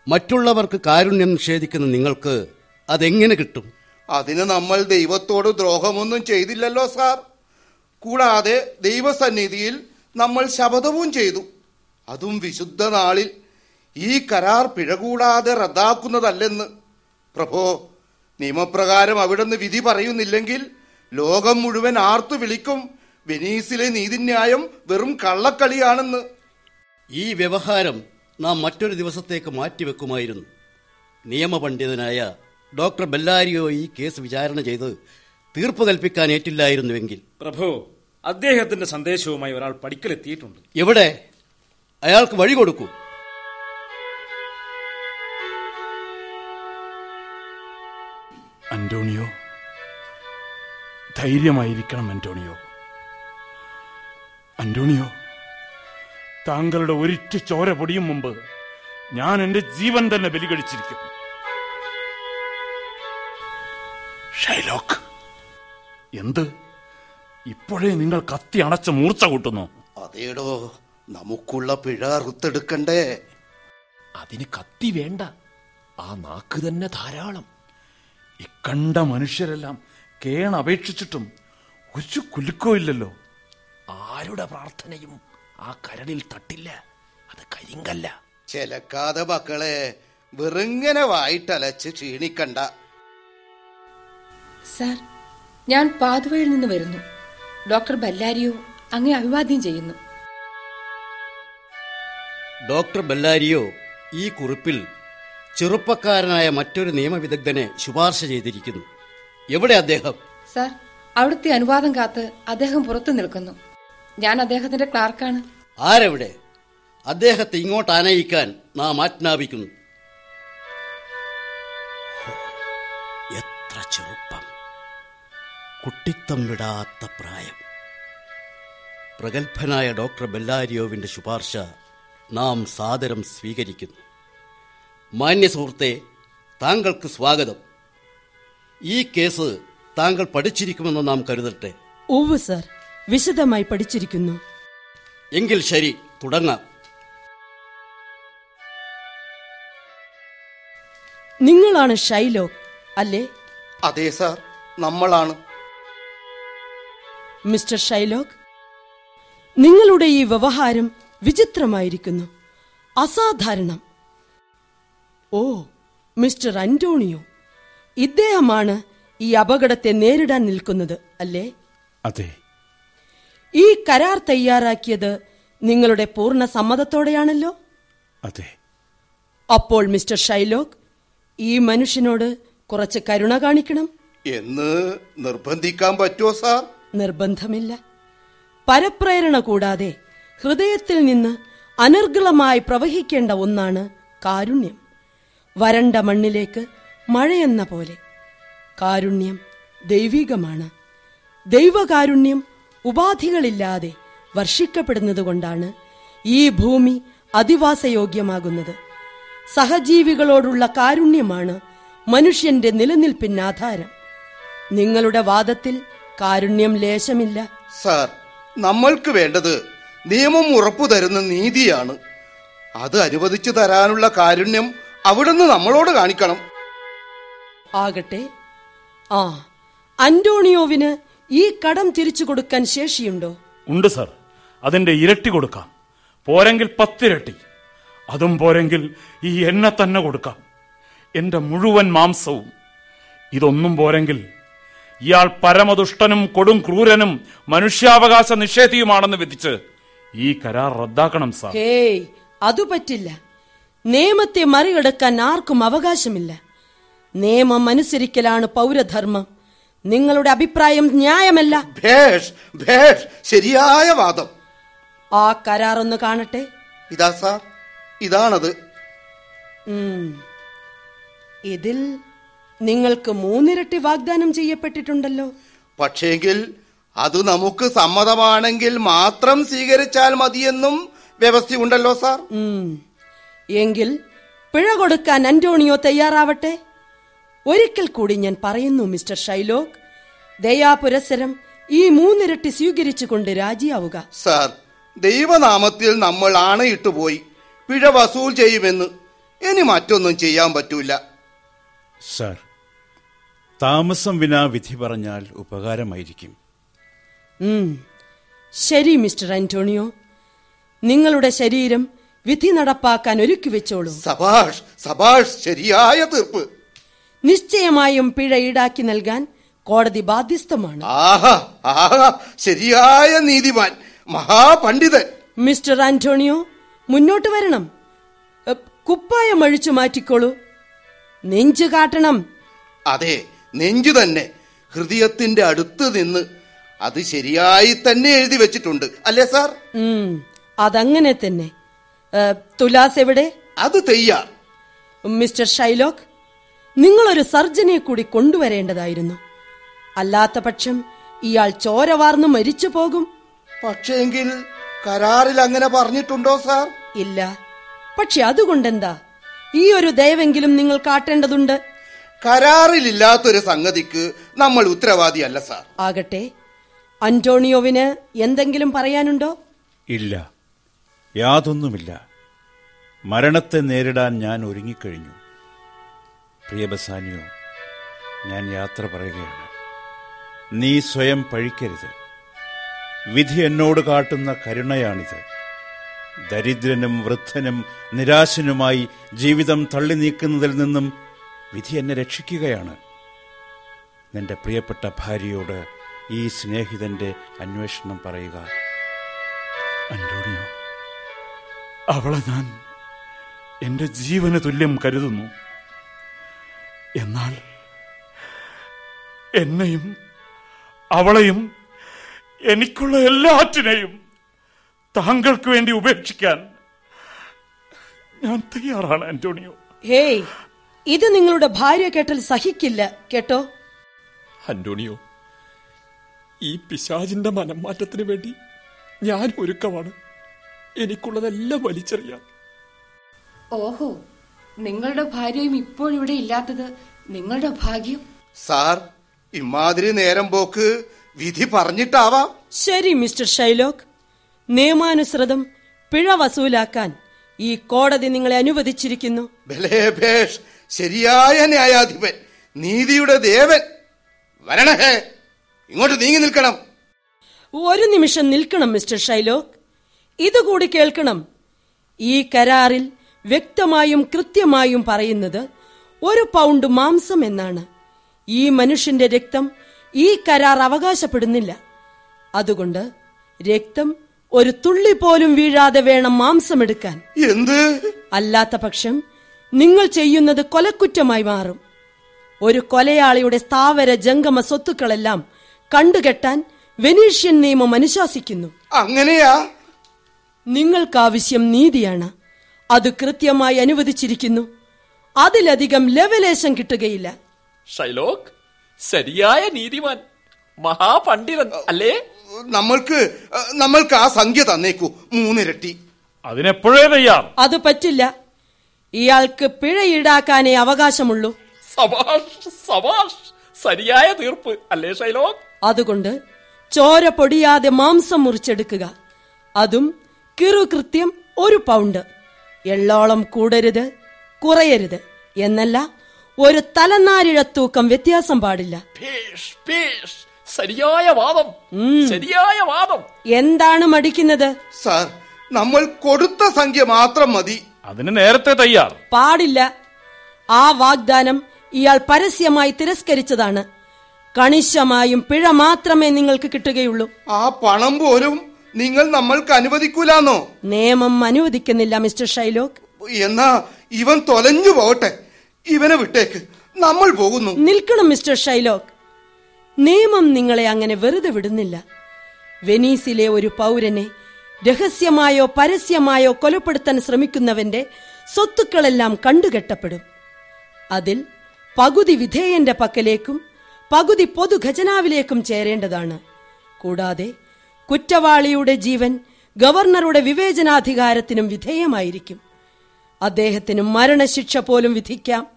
മറ്റുള്ളവർക്ക് കാരുണ്യം നിഷേധിക്കുന്ന നിങ്ങൾക്ക് അതെങ്ങനെ കിട്ടും?
അതിന് നമ്മൾ ദൈവത്തോട് ദ്രോഹമൊന്നും ചെയ്തില്ലല്ലോ സാർ. കൂടാതെ ദൈവസന്നിധിയിൽ നമ്മൾ ശപഥവും ചെയ്തു. അതും വിശുദ്ധ നാളിൽ ഈ കരാർ പിഴകൂടാതെ റദ്ദാക്കുന്നതല്ലെന്ന്. പ്രഭോ നിയമപ്രകാരം അവിടുന്ന് വിധി പറയുന്നില്ലെങ്കിൽ ലോകം മുഴുവൻ ആർത്തു വിളിക്കും. വെനീസിലെ നീതിന്യായം വെറും കള്ളക്കളിയാണെന്ന്.
ഈ വ്യവഹാരം നാം മറ്റൊരു ദിവസത്തേക്ക് മാറ്റിവെക്കുമായിരുന്നു. നിയമപണ്ഡിതനായ ഡോക്ടർ ബെല്ലാരിയോ ഈ കേസ് വിചാരണ ചെയ്ത് തീർപ്പ് കൽപ്പിക്കാൻ ഏറ്റില്ലായിരുന്നുവെങ്കിൽ.
പ്രഭു അദ്ദേഹത്തിന്റെ സന്ദേശവുമായി ഒരാൾ പടിക്കലെത്തിയിട്ടുണ്ട്.
എവിടെ? അയാൾക്ക് വഴി കൊടുക്കൂ.
Antonio ധൈര്യമായിരിക്കണം Antonio. അന്റോണിയോ താങ്കളുടെ ഒരിറ്റ ചോര പൊടിയും മുമ്പ് ഞാൻ എന്റെ ജീവൻ തന്നെ ബലികഴിച്ചിരിക്കും. ഷൈലോക്ക് എന്ത്? ഇപ്പോഴേ നിങ്ങൾ കത്തി അണച്ച മൂർച്ച കൂട്ടുന്നു.
അതേടോ. നമുക്കുള്ള പിഴ അറുത്തെടുക്കണ്ടേ?
അതിന് കത്തി വേണ്ട. ആ നാക്ക് തന്നെ ധാരാളം.
ഇക്കണ്ട മനുഷ്യരെല്ലാം കേണപേക്ഷിച്ചിട്ടും ഒരു കുലുക്കോ ഇല്ലല്ലോ.
ആരുടെ പ്രാർത്ഥനയും ആ കരടിൽ തട്ടില്ല. അത് കരിങ്കല്ല.
ചെലക്കാതെ മക്കളെ വെറുങ്ങനെ വായിട്ടലച്ച് ക്ഷീണിക്കണ്ട.
സാർ ഞാൻ പാതുവയിൽ നിന്ന് വരുന്നു. ഡോക്ടർ ബല്ലാരിയോ അങ്ങേ അഭിവാദ്യം ചെയ്യുന്നു.
ഡോക്ടർ ബെല്ലാരിയോ ഈ കുറിപ്പിൽ ചെറുപ്പക്കാരനായ മറ്റൊരു നിയമവിദഗ്ധനെ ശുപാർശ ചെയ്തിരിക്കുന്നു. എവിടെ അദ്ദേഹം?
സർ അവിടുത്തെ അനുവാദം കാത്ത് അദ്ദേഹം പുറത്തു നിൽക്കുന്നു. ഞാൻ അദ്ദേഹത്തിന്റെ ക്ലാർക്കാണ്.
ആരെവിടെ? അദ്ദേഹത്തെ ഇങ്ങോട്ട് ആനയിക്കാൻ നാം ആജ്ഞാപിക്കുന്നു. എത്ര ചെറുപ്പം. കുട്ടിത്തം വിടാത്ത പ്രായം. പ്രഗത്ഭനായ ഡോക്ടർ ബെല്ലാരിയോവിന്റെ ശുപാർശ നാം സാദരം സ്വീകരിക്കുന്നു. മാന്യ സുഹൃത്തെ താങ്കൾക്ക് സ്വാഗതം. ഈ കേസ് താങ്കൾ പഠിച്ചിരിക്കുമെന്ന് നാം കരുതട്ടെ.
ഓവ് സർ വിശദമായി പഠിച്ചിരിക്കുന്നു.
എങ്കിൽ ശരി തുടങ്ങാം.
നിങ്ങളാണ് ഷൈലോക്ക് അല്ലേ?
അതെ സാർ നമ്മളാണ്.
മിസ്റ്റർ ഷൈലോക്ക് നിങ്ങളുടെ ഈ വ്യവഹാരം വിചിത്രമായിരിക്കുന്നു. അസാധാരണം. ഓ മിസ്റ്റർ അന്റോണിയോ ഇദ്ദേഹമാണ് ഈ അപകടത്തെ നേരിടാൻ നിൽക്കുന്നത് അല്ലേ?
അതെ.
ഈ കരാർ തയ്യാറാക്കിയത് നിങ്ങളുടെ പൂർണ സമ്മതത്തോടെയാണല്ലോ?
അതെ.
അപ്പോൾ മിസ്റ്റർ ഷൈലോക്ക് ഈ മനുഷ്യനോട് കുറച്ച് കരുണ കാണിക്കണം.
എന്ന് നിർബന്ധിക്കാൻ പറ്റുമോ സാർ?
നിർബന്ധമില്ല. പരപ്രേരണ കൂടാതെ ഹൃദയത്തിൽ നിന്ന് അനർഗളമായി പ്രവഹിക്കേണ്ട ഒന്നാണ് കാരുണ്യം. വരണ്ട മണ്ണിലേക്ക് മഴയെന്ന പോലെ. കാരുണ്യം ദൈവികമാണ്. ദൈവകാരുണ്യം ഉപാധികളില്ലാതെ വർഷിക്കപ്പെടുന്നതുകൊണ്ടാണ് ഈ ഭൂമി അധിവാസയോഗ്യമാകുന്നത്. സഹജീവികളോടുള്ള കാരുണ്യമാണ് മനുഷ്യന്റെ നിലനിൽപ്പിന് ആധാരം നിങ്ങളുടെ വാദത്തിൽ കാരുണ്യം ലേശമില്ല.
സാർ നമ്മൾക്ക് വേണ്ടത് നിയമം ഉറപ്പു തരുന്ന നീതിയാണ്. അത് അനുവദിച്ചു തരാനുള്ള കാരുണ്യം അവിടുന്ന് നമ്മളോട് കാണിക്കണം.
ആകട്ടെ. ആ അന്റോണിയോവിന് ഈ കടം തിരിച്ചു കൊടുക്കാൻ ശേഷിയുണ്ടോ?
ഉണ്ട് സർ. അതിന്റെ ഇരട്ടി കൊടുക്കാം. പോരെങ്കിൽ പത്തിരട്ടി. അതും പോരെങ്കിൽ ഈ എന്നെ തന്നെ കൊടുക്കാം. എന്റെ മുഴുവൻ മാംസവും. ഇതൊന്നും പോരെങ്കിൽ ഇയാൾ പരമദുഷ്ടനും കൊടും ക്രൂരനും മനുഷ്യാവകാശ നിഷേധിയുമാണെന്ന് വിധിച്ച് ഈ കരാർ റദ്ദാക്കണം സാർ.
ഹേയ് അതു പറ്റില്ല. നിയമത്തെ മറികടക്കാൻ ആർക്കും അവകാശമില്ല. നിയമം അനുസരിക്കലാണ് പൗരധർമ്മം. നിങ്ങളുടെ അഭിപ്രായം ന്യായമല്ല.
ഭേഷ് ഭേഷ് ശരിയായ വാദം.
ആ കരാർ ഒന്ന് കാണട്ടെ.
ഇതാ സാർ. ഇതാണത്.
ഉം. ഇതിൽ നിങ്ങൾക്ക് മൂന്നിരട്ടി വാഗ്ദാനം ചെയ്യപ്പെട്ടിട്ടുണ്ടല്ലോ.
പക്ഷേങ്കിൽ അത് നമുക്ക് സമ്മതമാണെങ്കിൽ മാത്രം സ്വീകരിച്ചാൽ മതിയെന്നും വ്യവസ്ഥയുണ്ടല്ലോ സാർ.
എങ്കിൽ പിഴ കൊടുക്കാൻ അന്റോണിയോ തയ്യാറാവട്ടെ? ഒരിക്കൽ കൂടി ഞാൻ പറയുന്നു മിസ്റ്റർ ഷൈലോക് ദയാപുരസരം ഈ മൂന്നിരട്ടി സ്വീകരിച്ചുകൊണ്ട് രാജിയാവുക.
സാർ ദൈവനാമത്തിൽ നമ്മൾ ആണയിട്ടു പോയി പിഴ വസൂൽ ചെയ്യുമെന്ന് ഇനി മറ്റൊന്നും ചെയ്യാൻ പറ്റൂല.
സാർ താമസം വിനാ വിധി പറഞ്ഞാൽ ഉപകാരമായിരിക്കും.
ശരി മിസ്റ്റർ ആന്റോണിയോ. നിങ്ങളുടെ ശരീരം വിധി നടപ്പാക്കാൻ ഒരുക്കി വെച്ചോളൂ.
സഭാഷ് സഭാഷ് ശരിയായ തീർപ്പ്.
നിശ്ചയമായും പിഴ ഈടാക്കി നൽകാൻ കോടതി ബാധ്യസ്ഥമാണ്.
ആഹാ ആഹാ ശരിയായ നീതിമാൻ മഹാപണ്ഡിതൻ.
മിസ്റ്റർ ആന്റോണിയോ മുന്നോട്ട് വരണം. കുപ്പായം അഴിച്ചു മാറ്റിക്കോളൂ. നെഞ്ചു കാട്ടണം.
അതെ നെഞ്ചു തന്നെ. ഹൃദയത്തിന്റെ അടുത്ത് നിന്ന് അത് ശരിയായി തന്നെ എഴുതി വെച്ചിട്ടുണ്ട്. അല്ലേ സാർ?
അതങ്ങനെ തന്നെ. തുലാസ് എവിടെ?
അത് തയ്യാർ.
മിസ്റ്റർ ഷൈലോക്ക് നിങ്ങളൊരു സർജനെ കൂടി കൊണ്ടുവരേണ്ടതായിരുന്നു. അല്ലാത്ത പക്ഷം ഇയാൾ ചോര വാർന്ന് മരിച്ചു പോകും.
പക്ഷേങ്കിൽ കരാറിൽ അങ്ങനെ പറഞ്ഞിട്ടുണ്ടോ സാർ?
ഇല്ല. പക്ഷെ അതുകൊണ്ടെന്താ? ഈ ഒരു ദയവെങ്കിലും നിങ്ങൾ കാട്ടേണ്ടതുണ്ട്.
കരാറിലില്ലാത്തൊരു സംഗതിക്ക് നമ്മൾ ഉത്തരവാദിയല്ല സാർ.
ആകട്ടെ. അന്റോണിയോവിന് എന്തെങ്കിലും പറയാനുണ്ടോ?
ഇല്ല. യാതൊന്നുമില്ല. മരണത്തെ നേരിടാൻ ഞാൻ ഒരുങ്ങിക്കഴിഞ്ഞു. പ്രിയബസാനിയോ ഞാൻ യാത്ര പറയുകയാണ്. നീ സ്വയം പഴിക്കരുത്. വിധി എന്നോട് കാട്ടുന്ന കരുണയാണിത്. ദരിദ്രനും വൃദ്ധനും നിരാശനുമായി ജീവിതം തള്ളി നീക്കുന്നതിൽ നിന്നും വിധി എന്നെ രക്ഷിക്കുകയാണ്. നിന്റെ പ്രിയപ്പെട്ട ഭാര്യയോട് ഈ സ്നേഹിതന്റെ അന്വേഷണം പറയുക.
അന്റോണിയോ അവളെ ഞാൻ എന്റെ ജീവന് തുല്യം കരുതുന്നു. എന്നാൽ എന്നെയും അവളെയും എനിക്കുള്ള എല്ലാറ്റിനെയും താങ്കൾക്ക് വേണ്ടി ഉപേക്ഷിക്കാൻ ഞാൻ തയ്യാറാണ് ആന്റോണിയോ
ഹേയ് ഇത് നിങ്ങളുടെ ഭാര്യ കേട്ടാൽ സഹിക്കില്ല കേട്ടോ?
അന്റോണിയോ ഈ പിശാചിന്റെ മനംമാറ്റത്തിന് വേണ്ടി ഞാൻ ഒരുക്കമാണ്. എനിക്കുള്ളതെല്ലാം വലിച്ചെറിയാം
ഓഹോ നിങ്ങളുടെ ഭാര്യയും ഇപ്പോഴിവിടെ ഇല്ലാത്തത് നിങ്ങളുടെ ഭാഗ്യം?
സാർ ഇമാതിരി നേരം പോക്ക് വിധി പറഞ്ഞിട്ടാവാം.
ശരി മിസ്റ്റർ ഷൈലോക്ക്. നിയമാനുസൃതം പിഴ വസൂലാക്കാൻ ഈ കോടതി നിങ്ങളെ അനുവദിച്ചിരിക്കുന്നു.
ശരിയായ ന്യായാധിപൻ നീതിയുടെ ദേവൻ. വരണഹേ. ഇങ്ങോട്ട് നീങ്ങി നിൽക്കണം.
ഒരു നിമിഷം നിൽക്കണം മിസ്റ്റർ ഷൈലോക്ക്. ഇതുകൂടി കേൾക്കണം. ഈ കരാറിൽ വ്യക്തമായും കൃത്യമായും പറയുന്നത് ഒരു പൗണ്ട് മാംസം എന്നാണ്. ഈ മനുഷ്യന്റെ രക്തം ഈ കരാർ അവകാശപ്പെടുന്നില്ല. അതുകൊണ്ട് രക്തം ഒരു തുള്ളി പോലും വീഴാതെ വേണം മാംസം എടുക്കാൻ.
എന്ത്?
അല്ലാത്ത പക്ഷം നിങ്ങൾ ചെയ്യുന്നത് കൊലക്കുറ്റമായി മാറും. ഒരു കൊലയാളിയുടെ സ്ഥാവര ജംഗമ സ്വത്തുക്കളെല്ലാം കണ്ടുകെട്ടാൻ വെനീഷ്യൻ നിയമം അനുശാസിക്കുന്നു.
അങ്ങനെയാ?
നിങ്ങൾക്കാവശ്യം നീതിയാണ്. അത് കൃത്യമായി അനുവദിച്ചിരിക്കുന്നു. അതിലധികം ലവലേശം കിട്ടുകയില്ല.
ഷൈലോക്ക് ശരിയായ നീതിമാൻ മഹാപണ്ഡിതൻ അല്ലേ?
നമ്മൾക്ക് നമ്മൾക്ക് ആ സംഖ്യ തന്നേക്കൂ. മൂന്നിരട്ടി.
അതിനെപ്പോഴേ തയ്യാർ
അത് പറ്റില്ല. ഇയാൾക്ക് പിഴ ഈടാക്കാനേ അവകാശമുള്ളൂ.
സവാഷ് സവാഷ് ശരിയായ തീർപ്പ് അല്ലേ ഷൈലോക്ക്
അതുകൊണ്ട് ചോര പൊടിയാതെ മാംസം മുറിച്ചെടുക്കുക. അതും കിറുകൃത്യം ഒരു പൗണ്ട്. എള്ളോളം കൂടരുത് കുറയരുത് എന്നല്ല ഒരു തലനാരിഴത്തൂക്കം വ്യത്യാസം പാടില്ല.
ശരിയായ വാദം. ശരിയായ വാദം.
എന്താണ് മടിക്കുന്നത്?
സാർ നമ്മൾ കൊടുത്ത സംഖ്യ മാത്രം മതി.
അതിന് നേരത്തെ തയ്യാർ.
പാടില്ല. ആ വാഗ്ദാനം ഇയാൾ പരസ്യമായി തിരസ്കരിച്ചതാണ്. കണിശമായും പിഴ മാത്രമേ നിങ്ങൾക്ക് കിട്ടുകയുള്ളൂ.
ആ പണം പോലും നിങ്ങൾ നമ്മൾക്ക് അനുവദിക്കൂലെന്നോ?
നിയമം അനുവദിക്കുന്നില്ല മിസ്റ്റർ ഷൈലോക്ക്.
എന്നാ ഇവൻ തൊലഞ്ഞു പോകട്ടെ. ഇവനെ വിട്ടേക്ക്. നമ്മൾ പോകുന്നു.
നിൽക്കണം മിസ്റ്റർ ഷൈലോക്ക്. നിയമം നിങ്ങളെ അങ്ങനെ വെറുതെ വിടുന്നില്ല. വെനീസിലെ ഒരു പൗരനെ രഹസ്യമായോ പരസ്യമായോ കൊലപ്പെടുത്താൻ ശ്രമിക്കുന്നവന്റെ സ്വത്തുക്കളെല്ലാം കണ്ടുകെട്ടപ്പെടും. അതിൽ പകുതി വിധേയന്റെ പക്കലേക്കും പകുതി പൊതുഖജനാവിലേക്കും ചേരേണ്ടതാണ്. കൂടാതെ കുറ്റവാളിയുടെ ജീവൻ ഗവർണറുടെ വിവേചനാധികാരത്തിനും വിധേയമായിരിക്കും. അദ്ദേഹത്തിന് മരണശിക്ഷ പോലും വിധിക്കാം.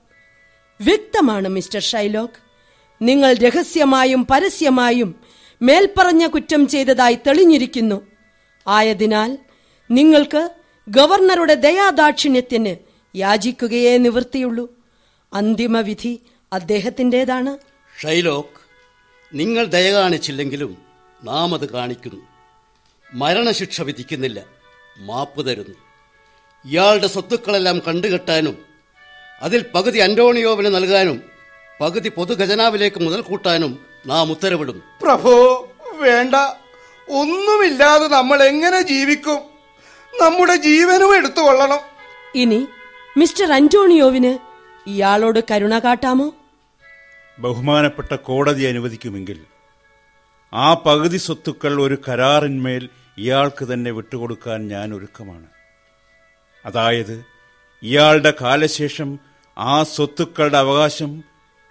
വ്യക്തമാണ് മിസ്റ്റർ ഷൈലോക്ക്. നിങ്ങൾ രഹസ്യമായും പരസ്യമായും മേൽപ്പറഞ്ഞ കുറ്റം ചെയ്തതായി തെളിഞ്ഞിരിക്കുന്നു. ആയതിനാൽ നിങ്ങൾക്ക് ഗവർണറുടെ ദയാദാക്ഷിണ്യത്തിന് യാചിക്കുകയേ നിവൃത്തിയുള്ളൂ. അന്തിമവിധി അദ്ദേഹത്തിന്റെതാണ്.
ഷൈലോക്ക് നിങ്ങൾ ദയ കാണിച്ചില്ലെങ്കിലും നാം അത് കാണിക്കുന്നു. മരണശിക്ഷ വിധിക്കുന്നില്ല മാപ്പ് തരുന്നു. ഇയാളുടെ സ്വത്തുക്കളെല്ലാം കണ്ടുകെട്ടാനും അതിൽ പകുതി അന്റോണിയോവിന് നൽകാനും പകുതി പൊതുഖജനാവിലേക്ക് മുതൽ കൂട്ടാനും നാം ഉത്തരവിടും.
പ്രഭോ വേണ്ട. ഒന്നുമില്ലാതെ നമ്മൾ എങ്ങനെ ജീവിക്കും? നമ്മുടെ ജീവനും എടുത്തു എടുത്തുകൊള്ളണം
ഇനി മിസ്റ്റർ അന്റോണിയോവിന് ഇയാളോട് കരുണ കാട്ടാമോ?
ബഹുമാനപ്പെട്ട കോടതി അനുവദിക്കുമെങ്കിൽ ആ പകുതി സ്വത്തുക്കൾ ഒരു കരാറിന്മേൽ ഇയാൾക്ക് തന്നെ വിട്ടുകൊടുക്കാൻ ഞാൻ ഒരുക്കമാണ്. അതായത് ഇയാളുടെ കാലശേഷം ആ സ്വത്തുക്കളുടെ അവകാശം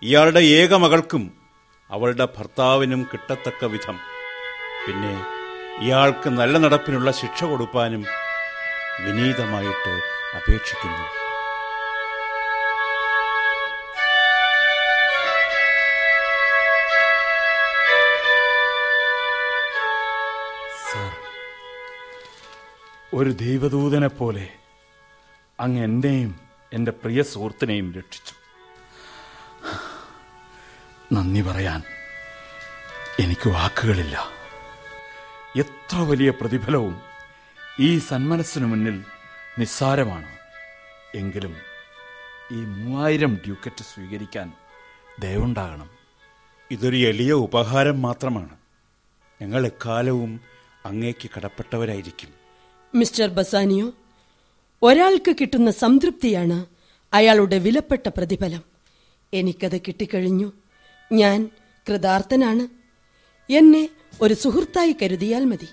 ഇയാളുടെ ഏക മകൾക്കും അവളുടെ ഭർത്താവിനും കിട്ടത്തക്ക വിധം. പിന്നെ ഇയാൾക്ക് നല്ല നടപ്പിനുള്ള ശിക്ഷ കൊടുപ്പാനും വിനീതമായിട്ട് അപേക്ഷിക്കുന്നു.
ഒരു ദൈവദൂതനെ പോലെ അങ്ങ് എന്നെയും എന്റെ പ്രിയ സുഹൃത്തിനെയും രക്ഷിച്ചു. നന്ദി പറയാൻ എനിക്ക് വാക്കുകളില്ല. എത്ര വലിയ പ്രതിഫലവും ഈ സന്മനസ്സിനു മുന്നിൽ നിസ്സാരമാണ്. എങ്കിലും ഈ മൂവായിരം ഡ്യൂക്കറ്റ് സ്വീകരിക്കാൻ ദയവുണ്ടാകണം.
ഇതൊരു എളിയ ഉപഹാരം മാത്രമാണ്. ഞങ്ങൾ എക്കാലവും അങ്ങേക്ക് കടപ്പെട്ടവരായിരിക്കും.
മിസ്റ്റർ ബസാനിയോ ഒരാൾക്ക് കിട്ടുന്ന സംതൃപ്തിയാണ് അയാളുടെ വിലപ്പെട്ട പ്രതിഫലം. എനിക്കത് കിട്ടിക്കഴിഞ്ഞു. ഞാൻ കൃതാർത്ഥനാണ്. എന്നെ ഒരു സുഹൃത്തായി കരുതിയാൽ മതി.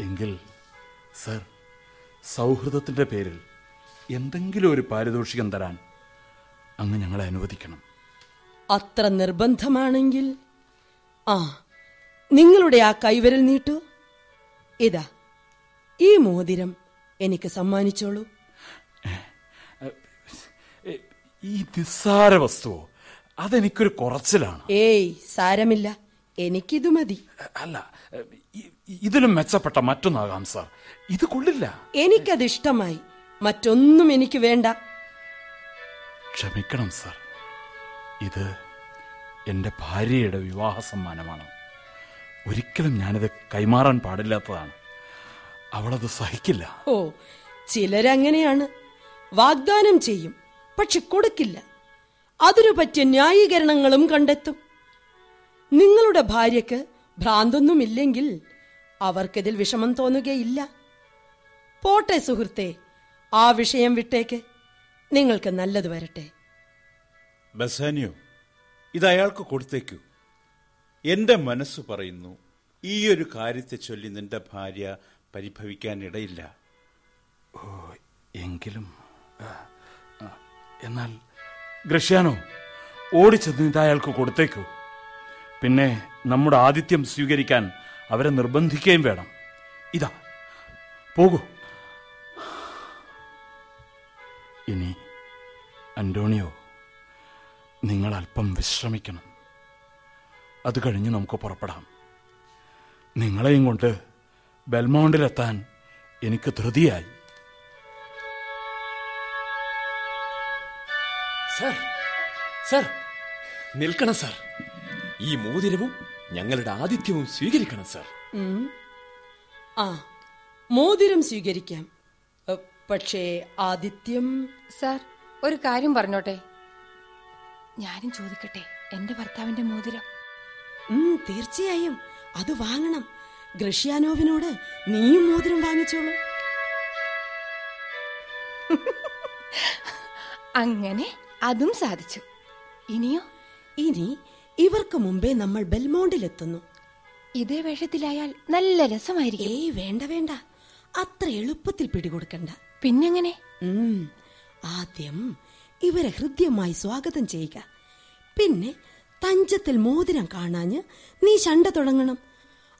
എങ്കിൽ സർ സൗഹൃദത്തിന്റെ പേരിൽ എന്തെങ്കിലും ഒരു പാരിതോഷികം തരാൻ അങ്ങ് ഞങ്ങളെ അനുവദിക്കണം.
അത്ര നിർബന്ധമാണെങ്കിൽ ആ നിങ്ങളുടെ ആ കൈവരൽ നീട്ടു. ഇതാ ഈ മോതിരം എനിക്ക് സമ്മാനിച്ചോളൂ.
ഈ നിസ്സാര വസ്തുവോ? അതെനിക്കൊരു കുറച്ചിലാണ്.
ഏയ് സാരമില്ല. എനിക്കിത് മതി.
അല്ല ഇതിലും മെച്ചപ്പെട്ട മറ്റൊന്നാകാം സാർ. ഇത് കൊള്ളില്ല.
എനിക്കത് ഇഷ്ടമായി. മറ്റൊന്നും എനിക്ക് വേണ്ട.
ക്ഷമിക്കണം സാർ. ഇത് എന്റെ ഭാര്യയുടെ വിവാഹ സമ്മാനമാണ്. ഒരിക്കലും ഞാനിത് കൈമാറാൻ പാടില്ലാത്തതാണ്. അവളത് സഹിക്കില്ല.
ഓ ചിലരങ്ങനെയാണ്. വാഗ്ദാനം ചെയ്യും പക്ഷെ കൊടുക്കില്ല. അതിനു പറ്റിയ ന്യായീകരണങ്ങളും കണ്ടെത്തും. നിങ്ങളുടെ ഭാര്യക്ക് ഭ്രാന്തൊന്നുമില്ലെങ്കിൽ അവർക്കിതിൽ വിഷമം തോന്നുകയില്ല. പോട്ടെ സുഹൃത്തെ ആ വിഷയം വിട്ടേക്ക്. നിങ്ങൾക്ക് നല്ലത് വരട്ടെ.
ബസാനിയോ ഇത് അയാൾക്ക് കൊടുത്തേക്കൂ. എന്റെ മനസ്സ് പറയുന്നു ഈ ഒരു കാര്യത്തെ ചൊല്ലി നിന്റെ ഭാര്യ പരിഭവിക്കാനിടയില്ല.
ഓ എങ്കിലും എന്നാൽ ഗ്രഷ്യാനോ ഓടിച്ചെന്ന് ഇത് അയാൾക്ക് കൊടുത്തേക്കൂ. പിന്നെ നമ്മുടെ ആദിത്യം സ്വീകരിക്കാൻ അവരെ നിർബന്ധിക്കുകയും വേണം. ഇതാ പോകൂ. ഇനി അന്റോണിയോ നിങ്ങൾ അല്പം വിശ്രമിക്കണം. അത് കഴിഞ്ഞ് നമുക്ക് പുറപ്പെടാം. നിങ്ങളെയും കൊണ്ട് ബെൽമൗണ്ടിലെത്താൻ എനിക്ക് ധൃതിയായി.
സർ സർ നിൽക്കണം സർ. ഈ മോതിരവും ഞങ്ങളുടെ ആതിഥ്യവും സ്വീകരിക്കണം സർ.
ആ മോതിരം സ്വീകരിക്കാം. പക്ഷേ ആദിത്യം
സർ ഒരു കാര്യം പറഞ്ഞോട്ടെ. ഞാനും ചോദിക്കട്ടെ എന്റെ ഭർത്താവിന്റെ മോതിരം?
ഉം, തീർച്ചയായും. അത് വാങ്ങണം. ഗ്രഷ്യാനോവിനോട് നീയും മോതിരം വാങ്ങിച്ചോളൂ.
അങ്ങനെ അതും സാധിച്ചു. ഇനിയോ?
ഇനി ഇവർക്ക് മുമ്പേ നമ്മൾ ബെൽമോണ്ടിലെത്തുന്നു.
ഇതേ വേഷത്തിലായാൽ നല്ല രസമായിരിക്കും.
ഏയ് വേണ്ട വേണ്ട. അത്ര എളുപ്പത്തിൽ പിടികൊടുക്കണ്ട.
പിന്നെങ്ങനെ?
ആദ്യം ഇവരെ ഹൃദ്യമായി സ്വാഗതം ചെയ്യുക. പിന്നെ തഞ്ചത്തിൽ മോതിരം കാണാഞ്ഞ് നീ ശണ്ട തുടങ്ങണം.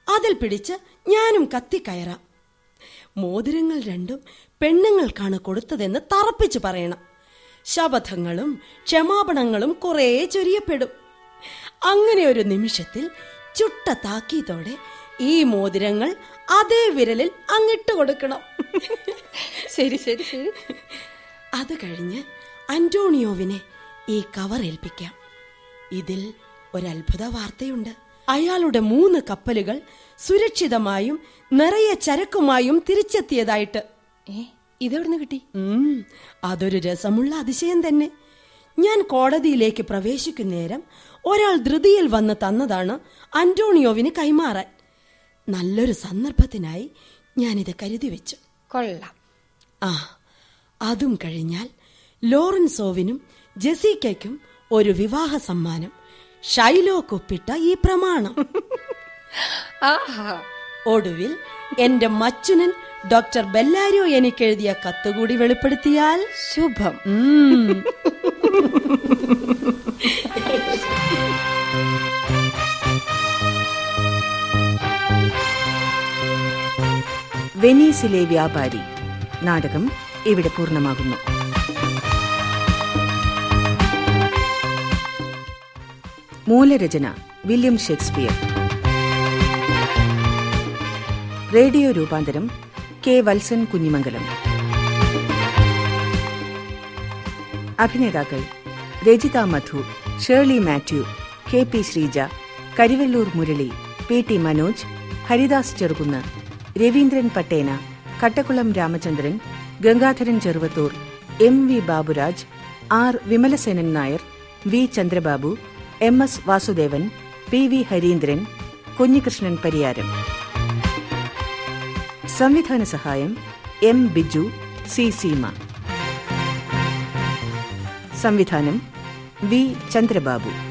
അതിൽ പിടിച്ച് ഞാനും കത്തിക്കയറാം മോതിരങ്ങൾ രണ്ടും പെണ്ണുങ്ങൾക്കാണ് കൊടുത്തതെന്ന് തറപ്പിച്ചു പറയണം. ശപഥങ്ങളും ക്ഷമാപണങ്ങളും കുറേ ചൊരിയപ്പെടും. അങ്ങനെ ഒരു നിമിഷത്തിൽ ചുട്ട താക്കീതോടെ ഈ മോതിരങ്ങൾ അതേ വിരലിൽ അങ്ങിട്ട് കൊടുക്കണം.
ശരി ശരി ശരി.
അത് കഴിഞ്ഞ് അന്റോണിയോവിനെ ഈ കവർ ഏൽപ്പിക്കാം. ഇതിൽ ഒരത്ഭുത വാർത്തയുണ്ട്. അയാളുടെ മൂന്ന് കപ്പലുകൾ സുരക്ഷിതമായും നിറയെ ചരക്കുമായും തിരിച്ചെത്തിയതായിട്ട്.
ഏ ഇതെവിടുന്ന് കിട്ടി?
അതൊരു രസമുള്ള അതിശയം തന്നെ. ഞാൻ കോടതിയിലേക്ക് പ്രവേശിക്കുന്നേരം ഒരാൾ ധൃതിയിൽ വന്ന് തന്നതാണ് അന്റോണിയോവിന് കൈമാറാൻ. നല്ലൊരു സന്ദർഭത്തിനായി ഞാനിത് കരുതി വെച്ചു.
കൊള്ളാം.
ആ അതും കഴിഞ്ഞാൽ ലോറൻസോവിനും ജെസിക്കും ഒരു വിവാഹ സമ്മാനം. ഷൈലോക്ക് ഒപ്പിട്ട ഈ പ്രമാണം.
ആഹാ.
ഒടുവിൽ എന്റെ മച്ചുനൻ ഡോക്ടർ ബെല്ലാരിയോ എനിക്കെഴുതിയ കത്തുകൂടി വെളിപ്പെടുത്തിയാൽ?
ശുഭം.
വെനീസിലെ വ്യാപാരി. നാടകം ഇവിടെ പൂർണമാകുന്നു. മൂലരചന വില്യം ഷേക്സ്പിയർ. റേഡിയോ രൂപാന്തരം കെ വത്സൻ കുഞ്ഞിമംഗലം. അഭിനേതാക്കൾ Rajitha Madhu Shirley Mathew K P Sreeja Karivellur Murali P T Manoj Haridas Cherukunnu Raveendran Pattena Kattakkulam Ramachandran Gangadharan Cheruvathur M V Baburaj R Vimalasenan Nair V Chandrababu M S Vasudevan P V Harindran Kunhikrishnan Pariyaram. സംവിധാന സഹായം എം ബിജു സി സീമ. സംവിധാനം വി ചന്ദ്രബാബു.